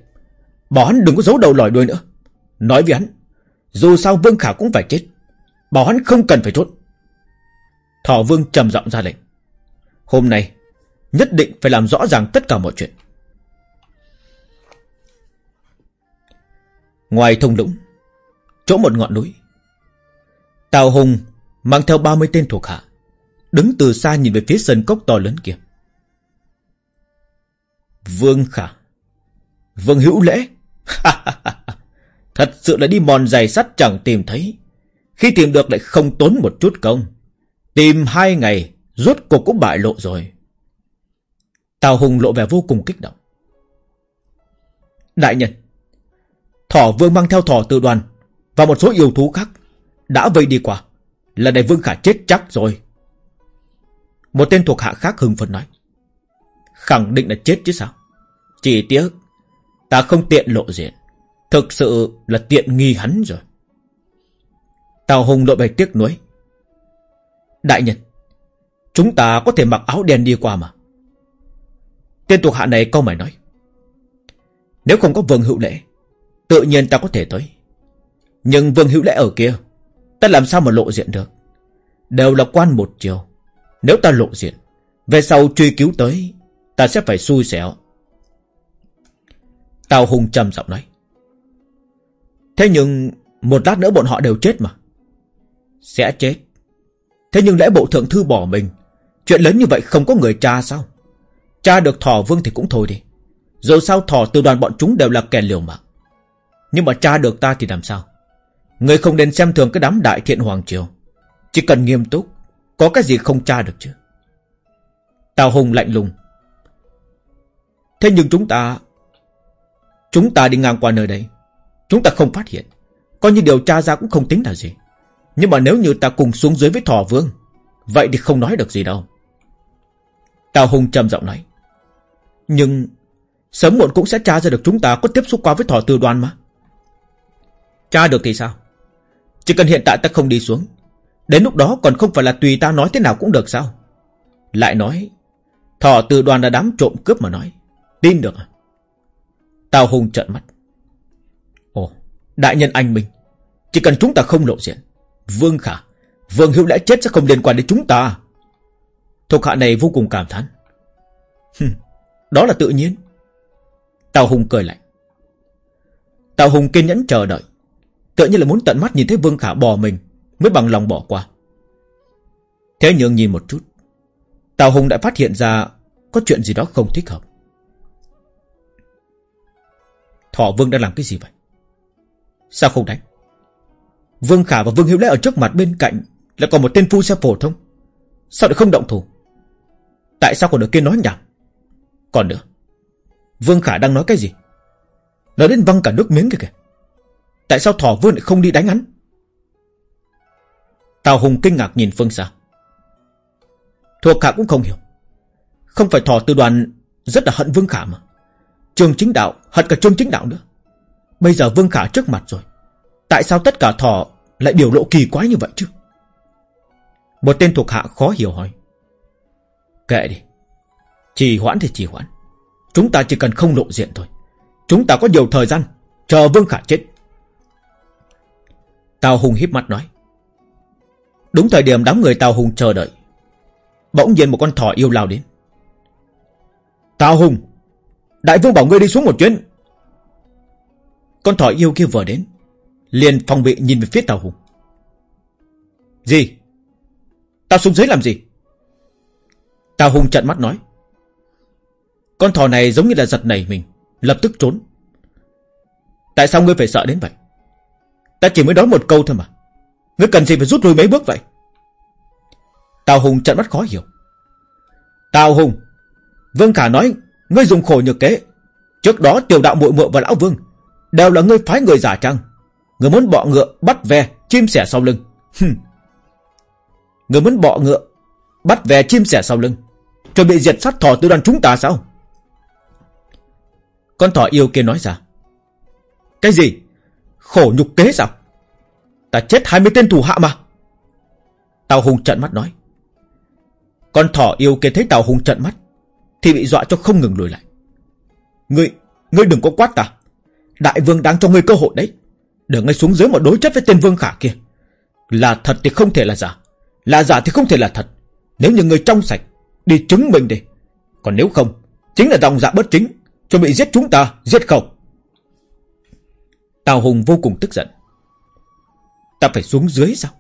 Bảo hắn đừng có giấu đầu lòi đuôi nữa. Nói với hắn. Dù sao Vương Khả cũng phải chết. Bảo hắn không cần phải trốn. Thỏ Vương trầm giọng ra lệnh. Hôm nay, nhất định phải làm rõ ràng tất cả mọi chuyện. Ngoài thung lũng, chỗ một ngọn núi, Tào Hùng mang theo 30 tên thuộc hạ, đứng từ xa nhìn về phía sân cốc to lớn kia. Vương Khả, Vương Hữu Lễ, thật sự là đi mòn giày sắt chẳng tìm thấy, khi tìm được lại không tốn một chút công, tìm hai ngày, rốt cuộc cũng bại lộ rồi. Tào Hùng lộ vẻ vô cùng kích động. Đại nhân, Thỏ Vương mang theo thỏ tự đoàn và một số yêu thú khác đã vây đi qua. Lần này Vương Khả chết chắc rồi. Một tên thuộc hạ khác hưng phấn nói. Khẳng định là chết chứ sao. Chỉ tiếc, ta không tiện lộ diện. Thực sự là tiện nghi hắn rồi. Tào Hùng lộ bày tiếc nuối. Đại nhân, chúng ta có thể mặc áo đen đi qua mà. Tên thuộc hạ này câu mày nói. Nếu không có vương hữu lễ, tự nhiên ta có thể tới. Nhưng vương hữu lễ ở kia, Ta làm sao mà lộ diện được? Đều là quan một chiều. Nếu ta lộ diện Về sau truy cứu tới Ta sẽ phải xui xẻo. Tào Hùng trầm giọng nói. Thế nhưng Một lát nữa bọn họ đều chết mà. Sẽ chết. Thế nhưng lẽ bộ thượng thư bỏ mình. Chuyện lớn như vậy không có người cha sao? Cha được thỏ vương thì cũng thôi đi. Dù sao thỏ từ đoàn bọn chúng đều là kẻ liều mạng. Nhưng mà cha được ta thì làm sao? Người không nên xem thường cái đám đại thiện hoàng triều. Chỉ cần nghiêm túc, Có cái gì không tra được chứ? Tào Hùng lạnh lùng. Thế nhưng chúng ta Chúng ta đi ngang qua nơi đây. Chúng ta không phát hiện. Coi như điều tra ra cũng không tính là gì. Nhưng mà nếu như ta cùng xuống dưới với thỏ vương, Vậy thì không nói được gì đâu. Tào Hùng trầm giọng nói. Nhưng Sớm muộn cũng sẽ tra ra được chúng ta có tiếp xúc qua với thỏ tư đoan mà. Tra được thì sao? Chỉ cần hiện tại ta không đi xuống, Đến lúc đó còn không phải là tùy ta nói thế nào cũng được sao? Lại nói Thỏ từ đoàn là đám trộm cướp mà nói, Tin được à? Tào Hùng trợn mắt. Ồ, Đại nhân anh mình Chỉ cần chúng ta không lộ diện, Vương Khả, Vương Hữu lẽ chết sẽ không liên quan đến chúng ta. Thuộc hạ này vô cùng cảm thán. Đó là tự nhiên. Tào Hùng cười lạnh. Tào Hùng kiên nhẫn chờ đợi. Tựa như là muốn tận mắt nhìn thấy Vương Khả bò mình, Mới bằng lòng bỏ qua. Thế nhưng nhìn một chút, Tào Hùng đã phát hiện ra Có chuyện gì đó không thích hợp. Thọ Vương đã làm cái gì vậy? Sao không đánh? Vương Khả và Vương Hiếu Lễ ở trước mặt bên cạnh Lại còn một tên phu xe phổ thông. Sao lại không động thủ? Tại sao còn ở kia nói nhảm? Còn nữa, Vương Khả đang nói cái gì? Nói đến văng cả nước miếng kìa kìa. Tại sao Thỏ Vương lại không đi đánh hắn? Tào Hùng kinh ngạc nhìn phương xa Thuộc hạ cũng không hiểu. Không phải Thỏ Tư đoàn Rất là hận Vương Khả mà. Trường chính đạo, hận cả trương chính đạo nữa. Bây giờ Vương Khả trước mặt rồi. Tại sao tất cả thỏ lại biểu lộ kỳ quái như vậy chứ? Một tên thuộc hạ khó hiểu hỏi. Kệ đi. Trì hoãn thì trì hoãn. Chúng ta chỉ cần không lộ diện thôi. Chúng ta có nhiều thời gian Chờ Vương Khả chết. Tào Hùng híp mắt nói. Đúng thời điểm đám người Tào Hùng chờ đợi, Bỗng nhiên một con thỏ yêu lao đến. Tào Hùng, Đại vương bảo ngươi đi xuống một chuyến. Con thỏ yêu kia vừa đến, Liền phòng bị nhìn về phía Tào Hùng. Gì? Tao xuống dưới làm gì? Tào Hùng trận mắt nói. Con thỏ này giống như là giật nảy mình, Lập tức trốn. Tại sao ngươi phải sợ đến vậy? Ta chỉ mới nói một câu thôi mà. Ngươi cần gì phải rút lui mấy bước vậy? Tào Hùng trận mắt khó hiểu. Tào Hùng, Vương Khả nói Ngươi dùng khổ nhược kế. Trước đó tiểu đạo muội muội và lão vương Đều là ngươi phái người giả trăng Ngươi muốn bọ ngựa bắt ve chim sẻ sau lưng. Ngươi muốn bọ ngựa Bắt ve chim sẻ sau lưng. Chuẩn bị diệt sát thỏ tư đoàn chúng ta sao? Con thỏ yêu kia nói ra. Cái gì? Khổ nhục kế sao? Ta chết 20 tên thủ hạ mà. Tào Hùng trận mắt nói. Con thỏ yêu kia thấy Tào Hùng trận mắt Thì bị dọa cho không ngừng lùi lại. Ngươi, ngươi đừng có quát ta. Đại vương đang cho ngươi cơ hội đấy. Đừng ngay xuống dưới mà đối chất với tên vương khả kia. Là thật thì không thể là giả. Là giả thì không thể là thật. Nếu như ngươi trong sạch Đi chứng minh đi. Còn nếu không Chính là dòng dạ bất chính Cho bị giết chúng ta Giết khẩu Tào Hùng vô cùng tức giận. Ta phải xuống dưới sao?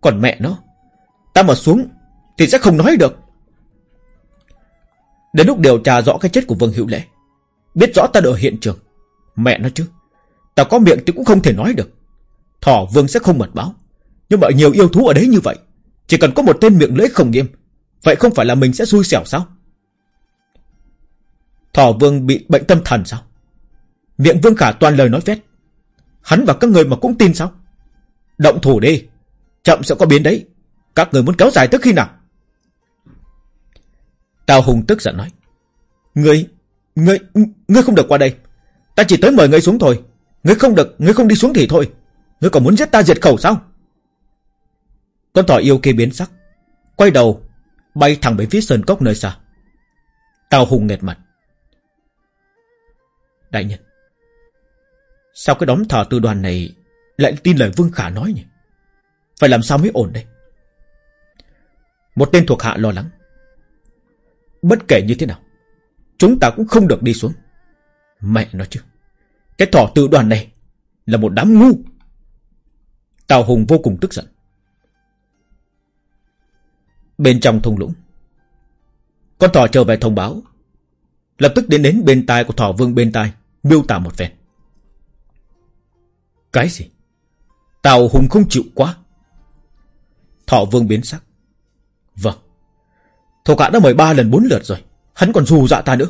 Còn mẹ nó, Ta mà xuống Thì sẽ không nói được. Đến lúc điều tra rõ cái chết của Vương Hữu Lễ, Biết rõ ta ở hiện trường, Mẹ nó chứ, Ta có miệng thì cũng không thể nói được. Thỏ Vương sẽ không mật báo, Nhưng mà nhiều yêu thú ở đấy như vậy, Chỉ cần có một tên miệng lưỡi không nghiêm, Vậy không phải là mình sẽ xui xẻo sao? Thỏ Vương bị bệnh tâm thần sao? Miệng Vương Khả toàn lời nói phét Hắn và các người mà cũng tin sao? Động thủ đi. Chậm sẽ có biến đấy. Các người muốn kéo dài tới khi nào? Tào Hùng tức giận nói. Ngươi Ngươi Ngươi không được qua đây. Ta chỉ tới mời ngươi xuống thôi. Ngươi không được, Ngươi không đi xuống thì thôi. Ngươi còn muốn giết ta diệt khẩu sao? Con thỏ yêu kia biến sắc, Quay đầu, Bay thẳng về phía sơn cốc nơi xa. Tào Hùng nghẹt mặt. Đại nhân Sao cái đống thờ tư đoàn này Lại tin lời Vương Khả nói nhỉ? Phải làm sao mới ổn đây? Một tên thuộc hạ lo lắng. Bất kể như thế nào, Chúng ta cũng không được đi xuống. Mẹ nói chứ, Cái thỏ tự đoàn này Là một đám ngu. Tào Hùng vô cùng tức giận. Bên trong thung lũng, Con thỏ trở về thông báo. Lập tức đến đến bên tai của thỏ vương bên tai, Miêu tả một phen cái gì? Tào Hùng không chịu quá. Thọ Vương biến sắc. Vâng. Thổ cả đã mời ba lần bốn lượt rồi. Hắn còn dù dạ ta nữa.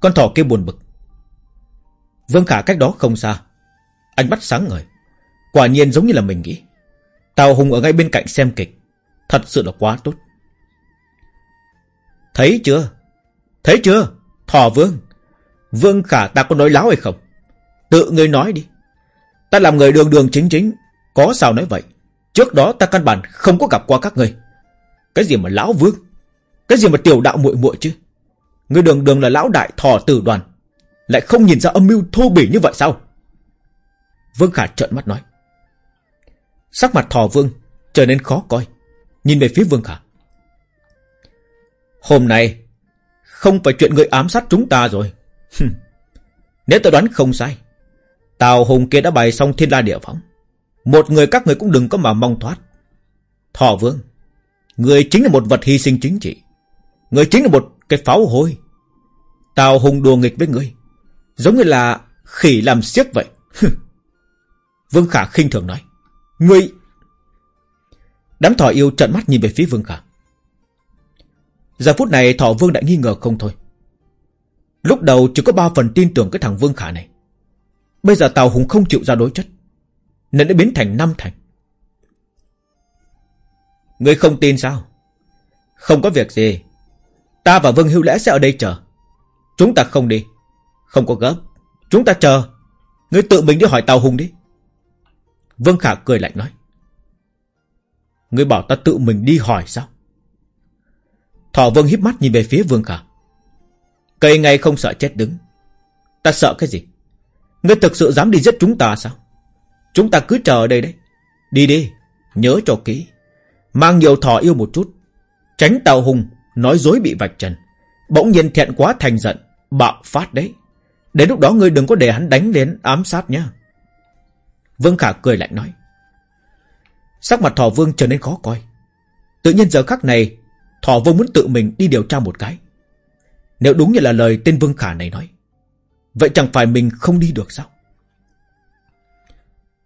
Con thỏ kia buồn bực. Vương Khả cách đó không xa. Anh bắt sáng ngời. Quả nhiên giống như là mình nghĩ. Tào Hùng ở ngay bên cạnh xem kịch. Thật sự là quá tốt. Thấy chưa? Thấy chưa? Thỏ Vương. Vương Khả ta có nói láo hay không? Tự người nói đi. Ta làm người đường đường chính chính. Có sao nói vậy? Trước đó ta căn bản không có gặp qua các người. Cái gì mà lão vương? Cái gì mà tiểu đạo muội muội chứ? Người đường đường là lão đại thò tử đoàn. Lại không nhìn ra âm mưu thô bỉ như vậy sao? Vương Khả trợn mắt nói. Sắc mặt thò vương Trở nên khó coi. Nhìn về phía Vương Khả. Hôm nay, Không phải chuyện người ám sát chúng ta rồi. Nếu tôi đoán không sai Tào Hùng kia đã bày xong thiên la địa phóng. Một người các người cũng đừng có mà mong thoát. Thọ Vương, người chính là một vật hy sinh chính trị. Người chính là một cái pháo hôi. Tào Hùng đùa nghịch với người. Giống như là khỉ làm siếc vậy. Vương Khả khinh thường nói. Người... Đám thỏ yêu trận mắt nhìn về phía Vương Khả. Giờ phút này thỏ Vương đã nghi ngờ không thôi. Lúc đầu chỉ có ba phần tin tưởng cái thằng Vương Khả này. Bây giờ Tào Hùng không chịu ra đối chất, Nên đã biến thành năm thành. Ngươi không tin sao? Không có việc gì. Ta và Vương Hữu Lẽ sẽ ở đây chờ. Chúng ta không đi. Không có gấp. Chúng ta chờ. Ngươi tự mình đi hỏi Tào Hùng đi. Vương Khả cười lạnh nói. Ngươi bảo ta tự mình đi hỏi sao? Thỏ Vương híp mắt nhìn về phía Vương Khả. Cây ngay không sợ chết đứng. Ta sợ cái gì? Ngươi thực sự dám đi giết chúng ta sao? Chúng ta cứ chờ ở đây đấy. Đi đi, Nhớ cho kỹ. Mang nhiều thỏ yêu một chút. Tránh Tào Hùng, Nói dối bị vạch trần. Bỗng nhiên thiện quá thành giận, Bạo phát đấy. Đến lúc đó ngươi đừng có để hắn đánh đến ám sát nhá. Vương Khả cười lạnh nói. Sắc mặt thỏ vương trở nên khó coi. Tự nhiên giờ khắc này, Thỏ vương muốn tự mình đi điều tra một cái. Nếu đúng như là lời tên Vương Khả này nói Vậy chẳng phải mình không đi được sao?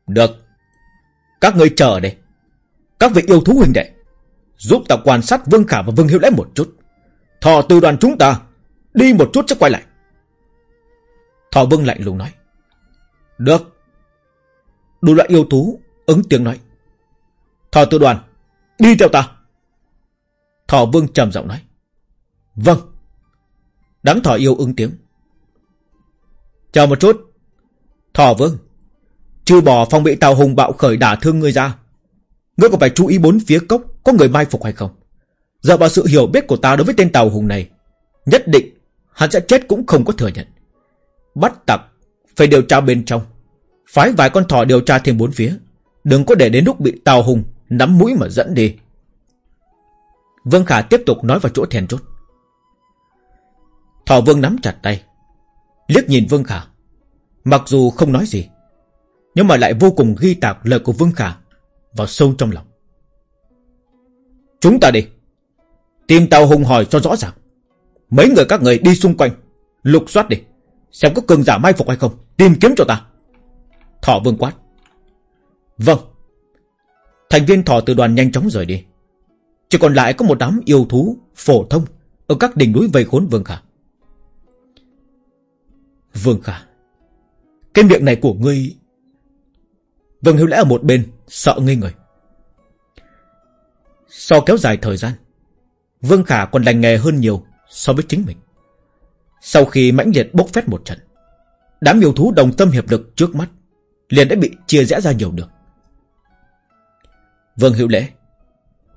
Được. Các người chờ đây. Các vị yêu thú huynh đệ, Giúp ta quan sát Vương Khả và Vương Hiệu Lễ một chút. Thọ từ đoàn chúng ta, Đi một chút sẽ quay lại. Thọ Vương lạnh lùng nói. Được. Đủ loại yêu thú, ứng tiếng nói. Thọ từ đoàn, Đi theo ta. Thọ Vương trầm giọng nói. Vâng. Đám thỏ yêu ứng tiếng. Chờ một chút. Thỏ Vương Chư bỏ phòng bị tàu Hùng bạo khởi đả thương ngươi ra, Ngươi có phải chú ý bốn phía cốc Có người mai phục hay không? Giờ vào sự hiểu biết của ta đối với tên tàu Hùng này, Nhất định Hắn sẽ chết cũng không có thừa nhận. Bắt tặc Phải điều tra bên trong, Phái vài con thỏ điều tra thêm bốn phía. Đừng có để đến lúc bị tàu Hùng Nắm mũi mà dẫn đi. Vương Khả tiếp tục nói vào chỗ thèn chốt. Thỏ Vương nắm chặt tay Liếc nhìn Vương Khả. Mặc dù không nói gì, Nhưng mà lại vô cùng ghi tạc lời của Vương Khả Vào sâu trong lòng. Chúng ta đi. Tìm Tàu Hùng hỏi cho rõ ràng. Mấy người các người đi xung quanh, Lục soát đi, Xem có cường giả mai phục hay không, Tìm kiếm cho ta. Thọ vương quát. Vâng. Thành viên thọ từ đoàn nhanh chóng rời đi. Chỉ còn lại có một đám yêu thú Phổ thông Ở các đỉnh núi vây khốn Vương Khả. Vương Khả Cái miệng này của ngươi, Vương Hiếu lẽ ở một bên, Sợ ngây người. Sau kéo dài thời gian, Vương Khả còn lành nghề hơn nhiều So với chính mình. Sau khi mãnh liệt bốc phét một trận, Đám yêu thú đồng tâm hiệp lực trước mắt Liền đã bị chia rẽ ra nhiều được Vương Hữu Lễ,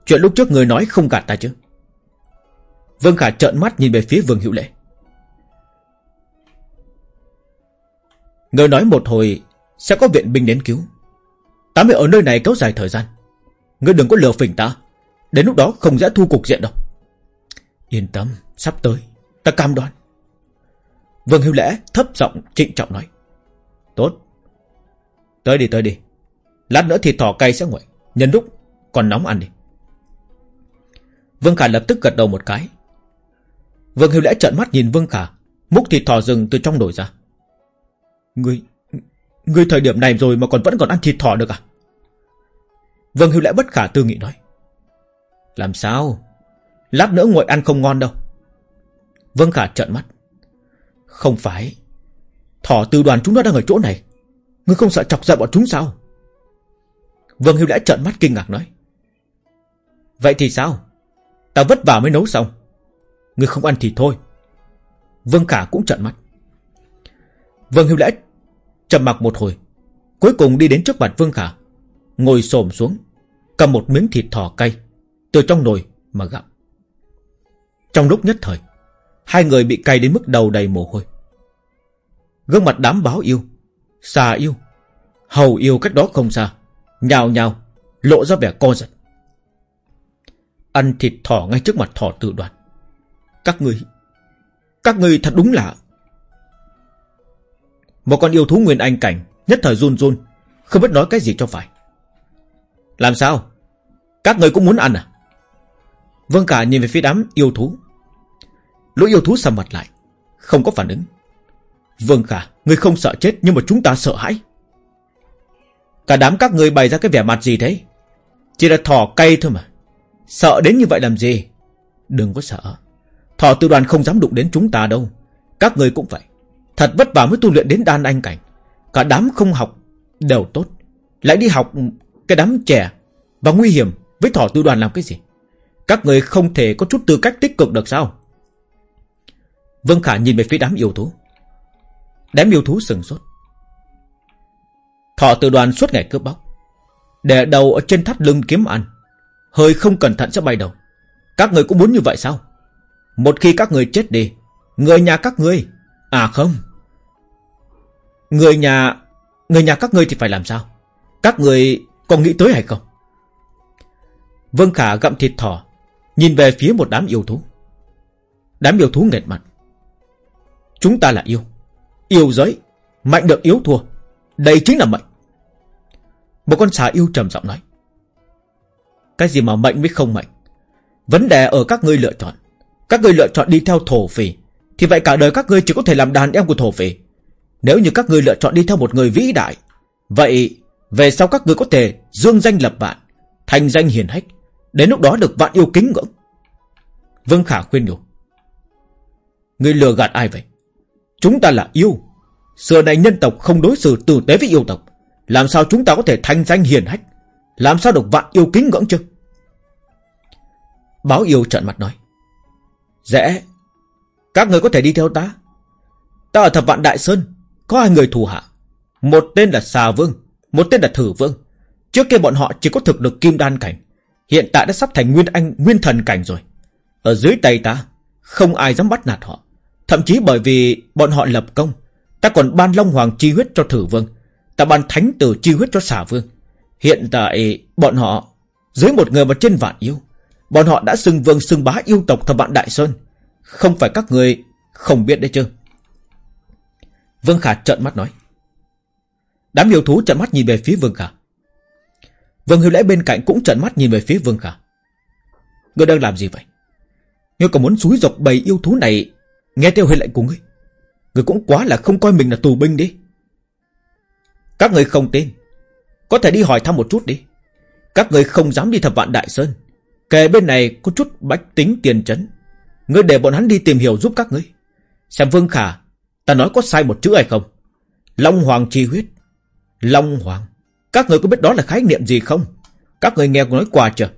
Chuyện lúc trước người nói không gạt ta chứ? Vương Khả trợn mắt nhìn về phía Vương Hữu Lễ. Người nói một hồi, Sẽ có viện binh đến cứu. Ta mới ở nơi này kéo dài thời gian. Ngươi đừng có lừa phỉnh ta. Đến lúc đó không dễ thu cục diện đâu. Yên tâm, Sắp tới, Ta cam đoan. Vương Hiếu Lễ thấp giọng trịnh trọng nói. Tốt. Tới đi tới đi. Lát nữa thịt thỏ cay sẽ nguội. Nhân lúc, còn nóng ăn đi. Vương Khả lập tức gật đầu một cái. Vương Hiếu Lễ trợn mắt nhìn Vương Khả. Múc thịt thỏ rừng từ trong nồi ra. Ngươi Ngươi thời điểm này rồi mà còn vẫn còn ăn thịt thỏ được à? Vương hưu Lễ bất khả tư nghị nói. Làm sao? Lát nữa nguội ăn không ngon đâu. Vương Khả trợn mắt. Không phải. Thỏ tư đoàn chúng nó đang ở chỗ này. Ngươi không sợ chọc giận bọn chúng sao? Vương Hiếu đã trợn mắt kinh ngạc nói. Vậy thì sao? Tao vất vả mới nấu xong. Ngươi không ăn thì thôi. Vương Khả cũng trợn mắt. Vương Hiếu lẽ trầm mặc một hồi, Cuối cùng đi đến trước mặt Vương Khả, Ngồi xổm xuống, Cầm một miếng thịt thỏ cay, Từ trong nồi mà gặm. Trong lúc nhất thời, Hai người bị cay đến mức đầu đầy mồ hôi. Gương mặt đám báo yêu Xà yêu, Hầu yêu cách đó không xa, Nhào nhào, Lộ ra vẻ co giật. Ăn thịt thỏ ngay trước mặt thỏ tự đoạt Các người Các người thật đúng là một con yêu thú nguyên anh cảnh Nhất thời run run Không biết nói cái gì cho phải Làm sao Các người cũng muốn ăn à Vương cả nhìn về phía đám yêu thú Lũ yêu thú sầm mặt lại Không có phản ứng Vương Khả, người không sợ chết nhưng mà chúng ta sợ hãi. Cả đám các người bày ra cái vẻ mặt gì thế? Chỉ là thỏ cay thôi mà. Sợ đến như vậy làm gì? Đừng có sợ. Thỏ tư đoàn không dám đụng đến chúng ta đâu. Các người cũng vậy. Thật vất vả mới tu luyện đến đan anh cảnh. Cả đám không học, đều tốt. Lại đi học cái đám trẻ và nguy hiểm với thỏ tư đoàn làm cái gì? Các người không thể có chút tư cách tích cực được sao? Vương Khả nhìn về phía đám yêu thú. Đám yêu thú sừng sốt. Thọ tư đoàn suốt ngày cướp bóc Để đầu ở trên thắt lưng kiếm ăn Hơi không cẩn thận sẽ bay đầu Các người cũng muốn như vậy sao Một khi các người chết đi, Người nhà các người À không Người nhà Người nhà các ngươi thì phải làm sao? Các người có nghĩ tới hay không? Vương Khả gặm thịt thỏ, Nhìn về phía một đám yêu thú. Đám yêu thú nghẹt mặt. Chúng ta là yêu. Yêu giới, Mạnh được yếu thua. Đây chính là mệnh. Một con xà yêu trầm giọng nói. Cái gì mà mệnh với không mệnh? Vấn đề ở các ngươi lựa chọn. Các ngươi lựa chọn đi theo thổ phỉ, Thì vậy cả đời các ngươi chỉ có thể làm đàn em của thổ phỉ. Nếu như các ngươi lựa chọn đi theo một người vĩ đại, Vậy Về sau các ngươi có thể dương danh lập vạn, Thành danh hiền hách, Đến lúc đó được vạn yêu kính ngưỡng. Vương Khả khuyên nhủ, Ngươi lừa gạt ai vậy? Chúng ta là yêu. Xưa này nhân tộc không đối xử tử tế với yêu tộc. Làm sao chúng ta có thể thanh danh hiền hách? Làm sao được vạn yêu kính ngưỡng chứ? Báo yêu trợn mặt nói Dễ Các người có thể đi theo ta. Ta ở thập vạn Đại Sơn có hai người thù hạ. Một tên là Xà Vương, Một tên là Thử Vương. Trước kia bọn họ chỉ có thực được kim đan cảnh. Hiện tại đã sắp thành nguyên anh, nguyên thần cảnh rồi. Ở dưới tay ta, Không ai dám bắt nạt họ. Thậm chí bởi vì bọn họ lập công, Ta còn ban Long Hoàng chi huyết cho Thử Vương. Ta ban Thánh Tử chi huyết cho Xà Vương. Hiện tại bọn họ Dưới một người mà trên vạn yêu. Bọn họ đã xưng vương xưng bá yêu tộc thập vạn Đại Sơn. Không phải các người Không biết đấy chứ. Vương Khả trợn mắt nói. Đám yêu thú trợn mắt nhìn về phía Vương Khả. Vương Hiếu Lễ bên cạnh cũng trợn mắt nhìn về phía Vương Khả. Ngươi đang làm gì vậy? Ngươi còn muốn xúi dọc bầy yêu thú này Nghe theo hiệu lệnh của ngươi? Ngươi cũng quá là không coi mình là tù binh đi. Các người không tin. Có thể đi hỏi thăm một chút đi. Các người không dám đi thập vạn Đại Sơn. Kề bên này có chút bách tính tiền trấn Ngươi để bọn hắn đi tìm hiểu giúp các ngươi. Xem Vương Khả Ta nói có sai một chữ hay không? Long Hoàng chi huyết. Long Hoàng, Các người có biết đó là khái niệm gì không? Các người nghe nói qua chưa?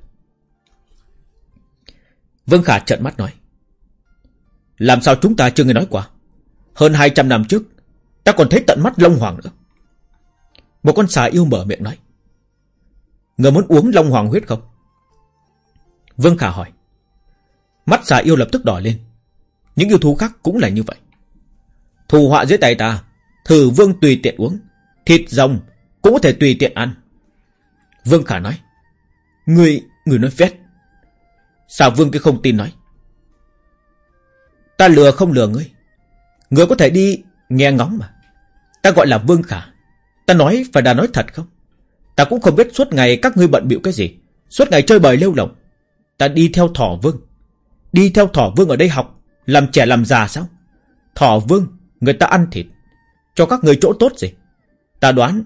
Vương Khả trợn mắt nói. Làm sao chúng ta chưa nghe nói qua? Hơn 200 năm trước, Ta còn thấy tận mắt Long Hoàng nữa. Một con xà yêu mở miệng nói. Người muốn uống Long Hoàng huyết không? Vương Khả hỏi. Mắt xà yêu lập tức đỏ lên. Những yêu thú khác cũng là như vậy. Thù họa dưới tay ta. Thử vương tùy tiện uống. Thịt rồng cũng có thể tùy tiện ăn. Vương Khả nói. Người, người nói phét Xà vương kia không tin nói? Ta lừa không lừa ngươi. Ngươi có thể đi nghe ngóng mà. Ta gọi là Vương Khả. Ta nói phải đã nói thật không? Ta cũng không biết suốt ngày các ngươi bận bịu cái gì. Suốt ngày chơi bời lêu lỏng. Ta đi theo thỏ vương. Đi theo thỏ vương ở đây học. Làm trẻ làm già sao? Thỏ vương người ta ăn thịt Cho các người chỗ tốt gì Ta đoán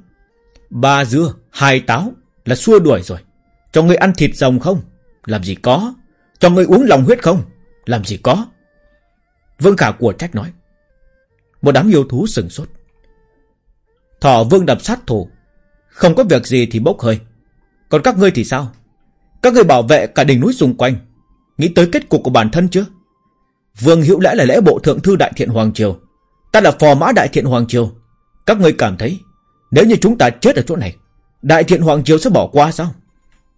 Ba dưa, hai táo là xua đuổi rồi Cho người ăn thịt rồng không Làm gì có Cho người uống lòng huyết không Làm gì có Vương Khả của trách nói. Một đám yêu thú sừng sốt. Thỏ vương đập sát thủ. Không có việc gì thì bốc hơi. Còn các ngươi thì sao? Các ngươi bảo vệ cả đỉnh núi xung quanh. Nghĩ tới kết cục của bản thân chưa? Vương hữu lẽ là lễ bộ thượng thư Đại Thiện Hoàng Triều. Ta là phò mã Đại Thiện Hoàng Triều. Các ngươi cảm thấy nếu như chúng ta chết ở chỗ này Đại Thiện Hoàng Triều sẽ bỏ qua sao?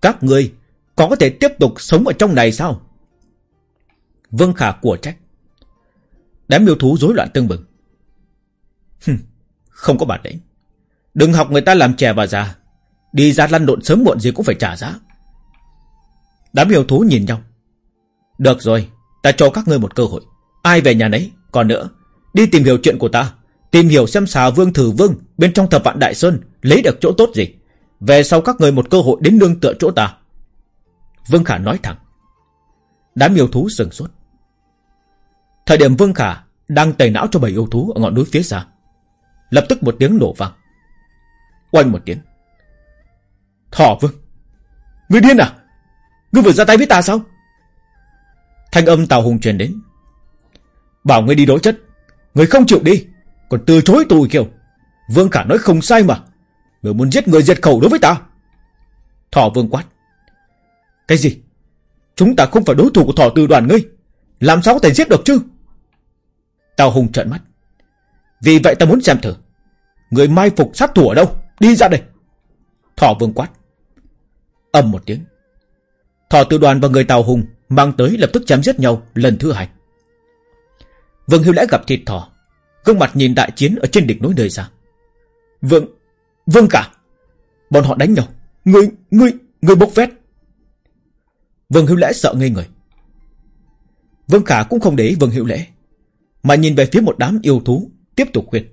Các ngươi có thể tiếp tục sống ở trong này sao? Vương Khả của trách. Đám miêu thú rối loạn tương bừng. Không có bản lĩnh. Đừng học người ta làm trẻ và già. Đi ra lăn lộn sớm muộn gì cũng phải trả giá. Đám yêu thú nhìn nhau. Được rồi, ta cho các ngươi một cơ hội. Ai về nhà nấy, còn nữa, đi tìm hiểu chuyện của ta. Tìm hiểu xem xà vương thử vương bên trong thập vạn đại sơn lấy được chỗ tốt gì. Về sau các người một cơ hội đến nương tựa chỗ ta. Vương Khả nói thẳng. Đám yêu thú sừng sốt. Thời điểm Vương Khả đang tẩy não cho bảy yêu thú ở ngọn núi phía xa. Lập tức một tiếng nổ vang. Oanh một tiếng. Thỏ Vương. Ngươi điên à? Ngươi vừa ra tay với ta sao? Thanh âm Tào Hùng truyền đến. Bảo ngươi đi đối chất người không chịu đi. Còn từ chối tôi kêu. Vương Khả nói không sai mà. người muốn giết người diệt khẩu đối với ta. Thỏ Vương quát. Cái gì? Chúng ta không phải đối thủ của thỏ từ đoàn ngươi. Làm sao có thể giết được chứ? Tào Hùng trợn mắt. Vì vậy ta muốn xem thử. Người mai phục sát thủ ở đâu? Đi ra đây Thỏ vương quát Âm một tiếng Thỏ từ đoàn và người tào Hùng Mang tới lập tức chém giết nhau lần thứ hai Vương Hiếu Lẽ gặp thịt thỏ Gương mặt nhìn đại chiến ở trên đỉnh núi nơi xa. Vương Vương cả Bọn họ đánh nhau Người, người, người bốc vét. Vương Hiếu Lễ sợ ngây người. Vương Khả cũng không để ý Vương Hữu Lễ Mà nhìn về phía một đám yêu thú Tiếp tục khuyên.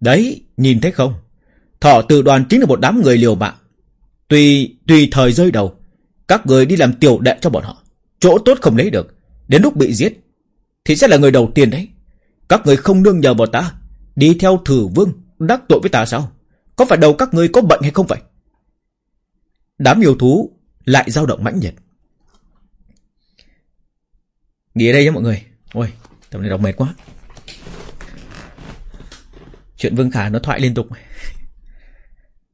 Đấy nhìn thấy không? Thọ từ đoàn chính là một đám người liều mạng. Tùy, tùy thời rơi đầu Các người đi làm tiểu đệ cho bọn họ Chỗ tốt không lấy được Đến lúc bị giết thì sẽ là người đầu tiên đấy. Các người không nương nhờ vào ta Đi theo thử vương Đắc tội với ta sao? Có phải đầu các người có bệnh hay không vậy? Đám yêu thú lại dao động mãnh nhiệt Nghỉ ở đây nhé mọi người. Ôi tập này đọc mệt quá. Chuyện Vương Khả nó thoại liên tục.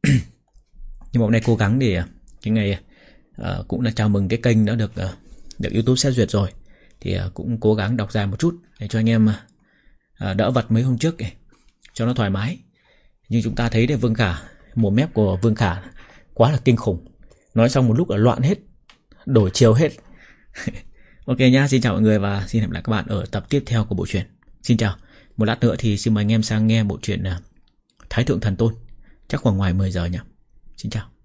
Nhưng mà hôm nay cố gắng để à, Cái ngày uh, Cũng là chào mừng cái kênh đã được uh, Được Youtube xét duyệt rồi. Thì à, cũng cố gắng đọc dài một chút Để cho anh em à, à, đỡ vật mấy hôm trước kìa, Cho nó thoải mái Nhưng chúng ta thấy đây Vương Khả một mép của Vương Khả Quá là kinh khủng Nói xong một lúc là loạn hết Đổi chiều hết Ok nhá, xin chào mọi người và xin hẹn gặp lại các bạn ở tập tiếp theo của bộ truyện. Xin chào. Một lát nữa thì xin mời anh em sang nghe bộ truyện Thái Thượng Thần Tôn. Chắc khoảng ngoài 10 giờ nhỉ Xin chào.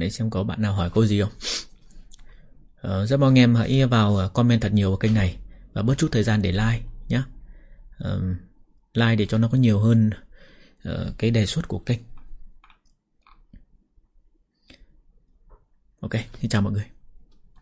Để xem có bạn nào hỏi câu gì không. Ờ, rất mong em hãy vào ờ, comment thật nhiều vào kênh này và bớt chút thời gian để like nhé. Ờ, like để cho nó có nhiều hơn ờ, cái đề xuất của kênh ok xin chào mọi người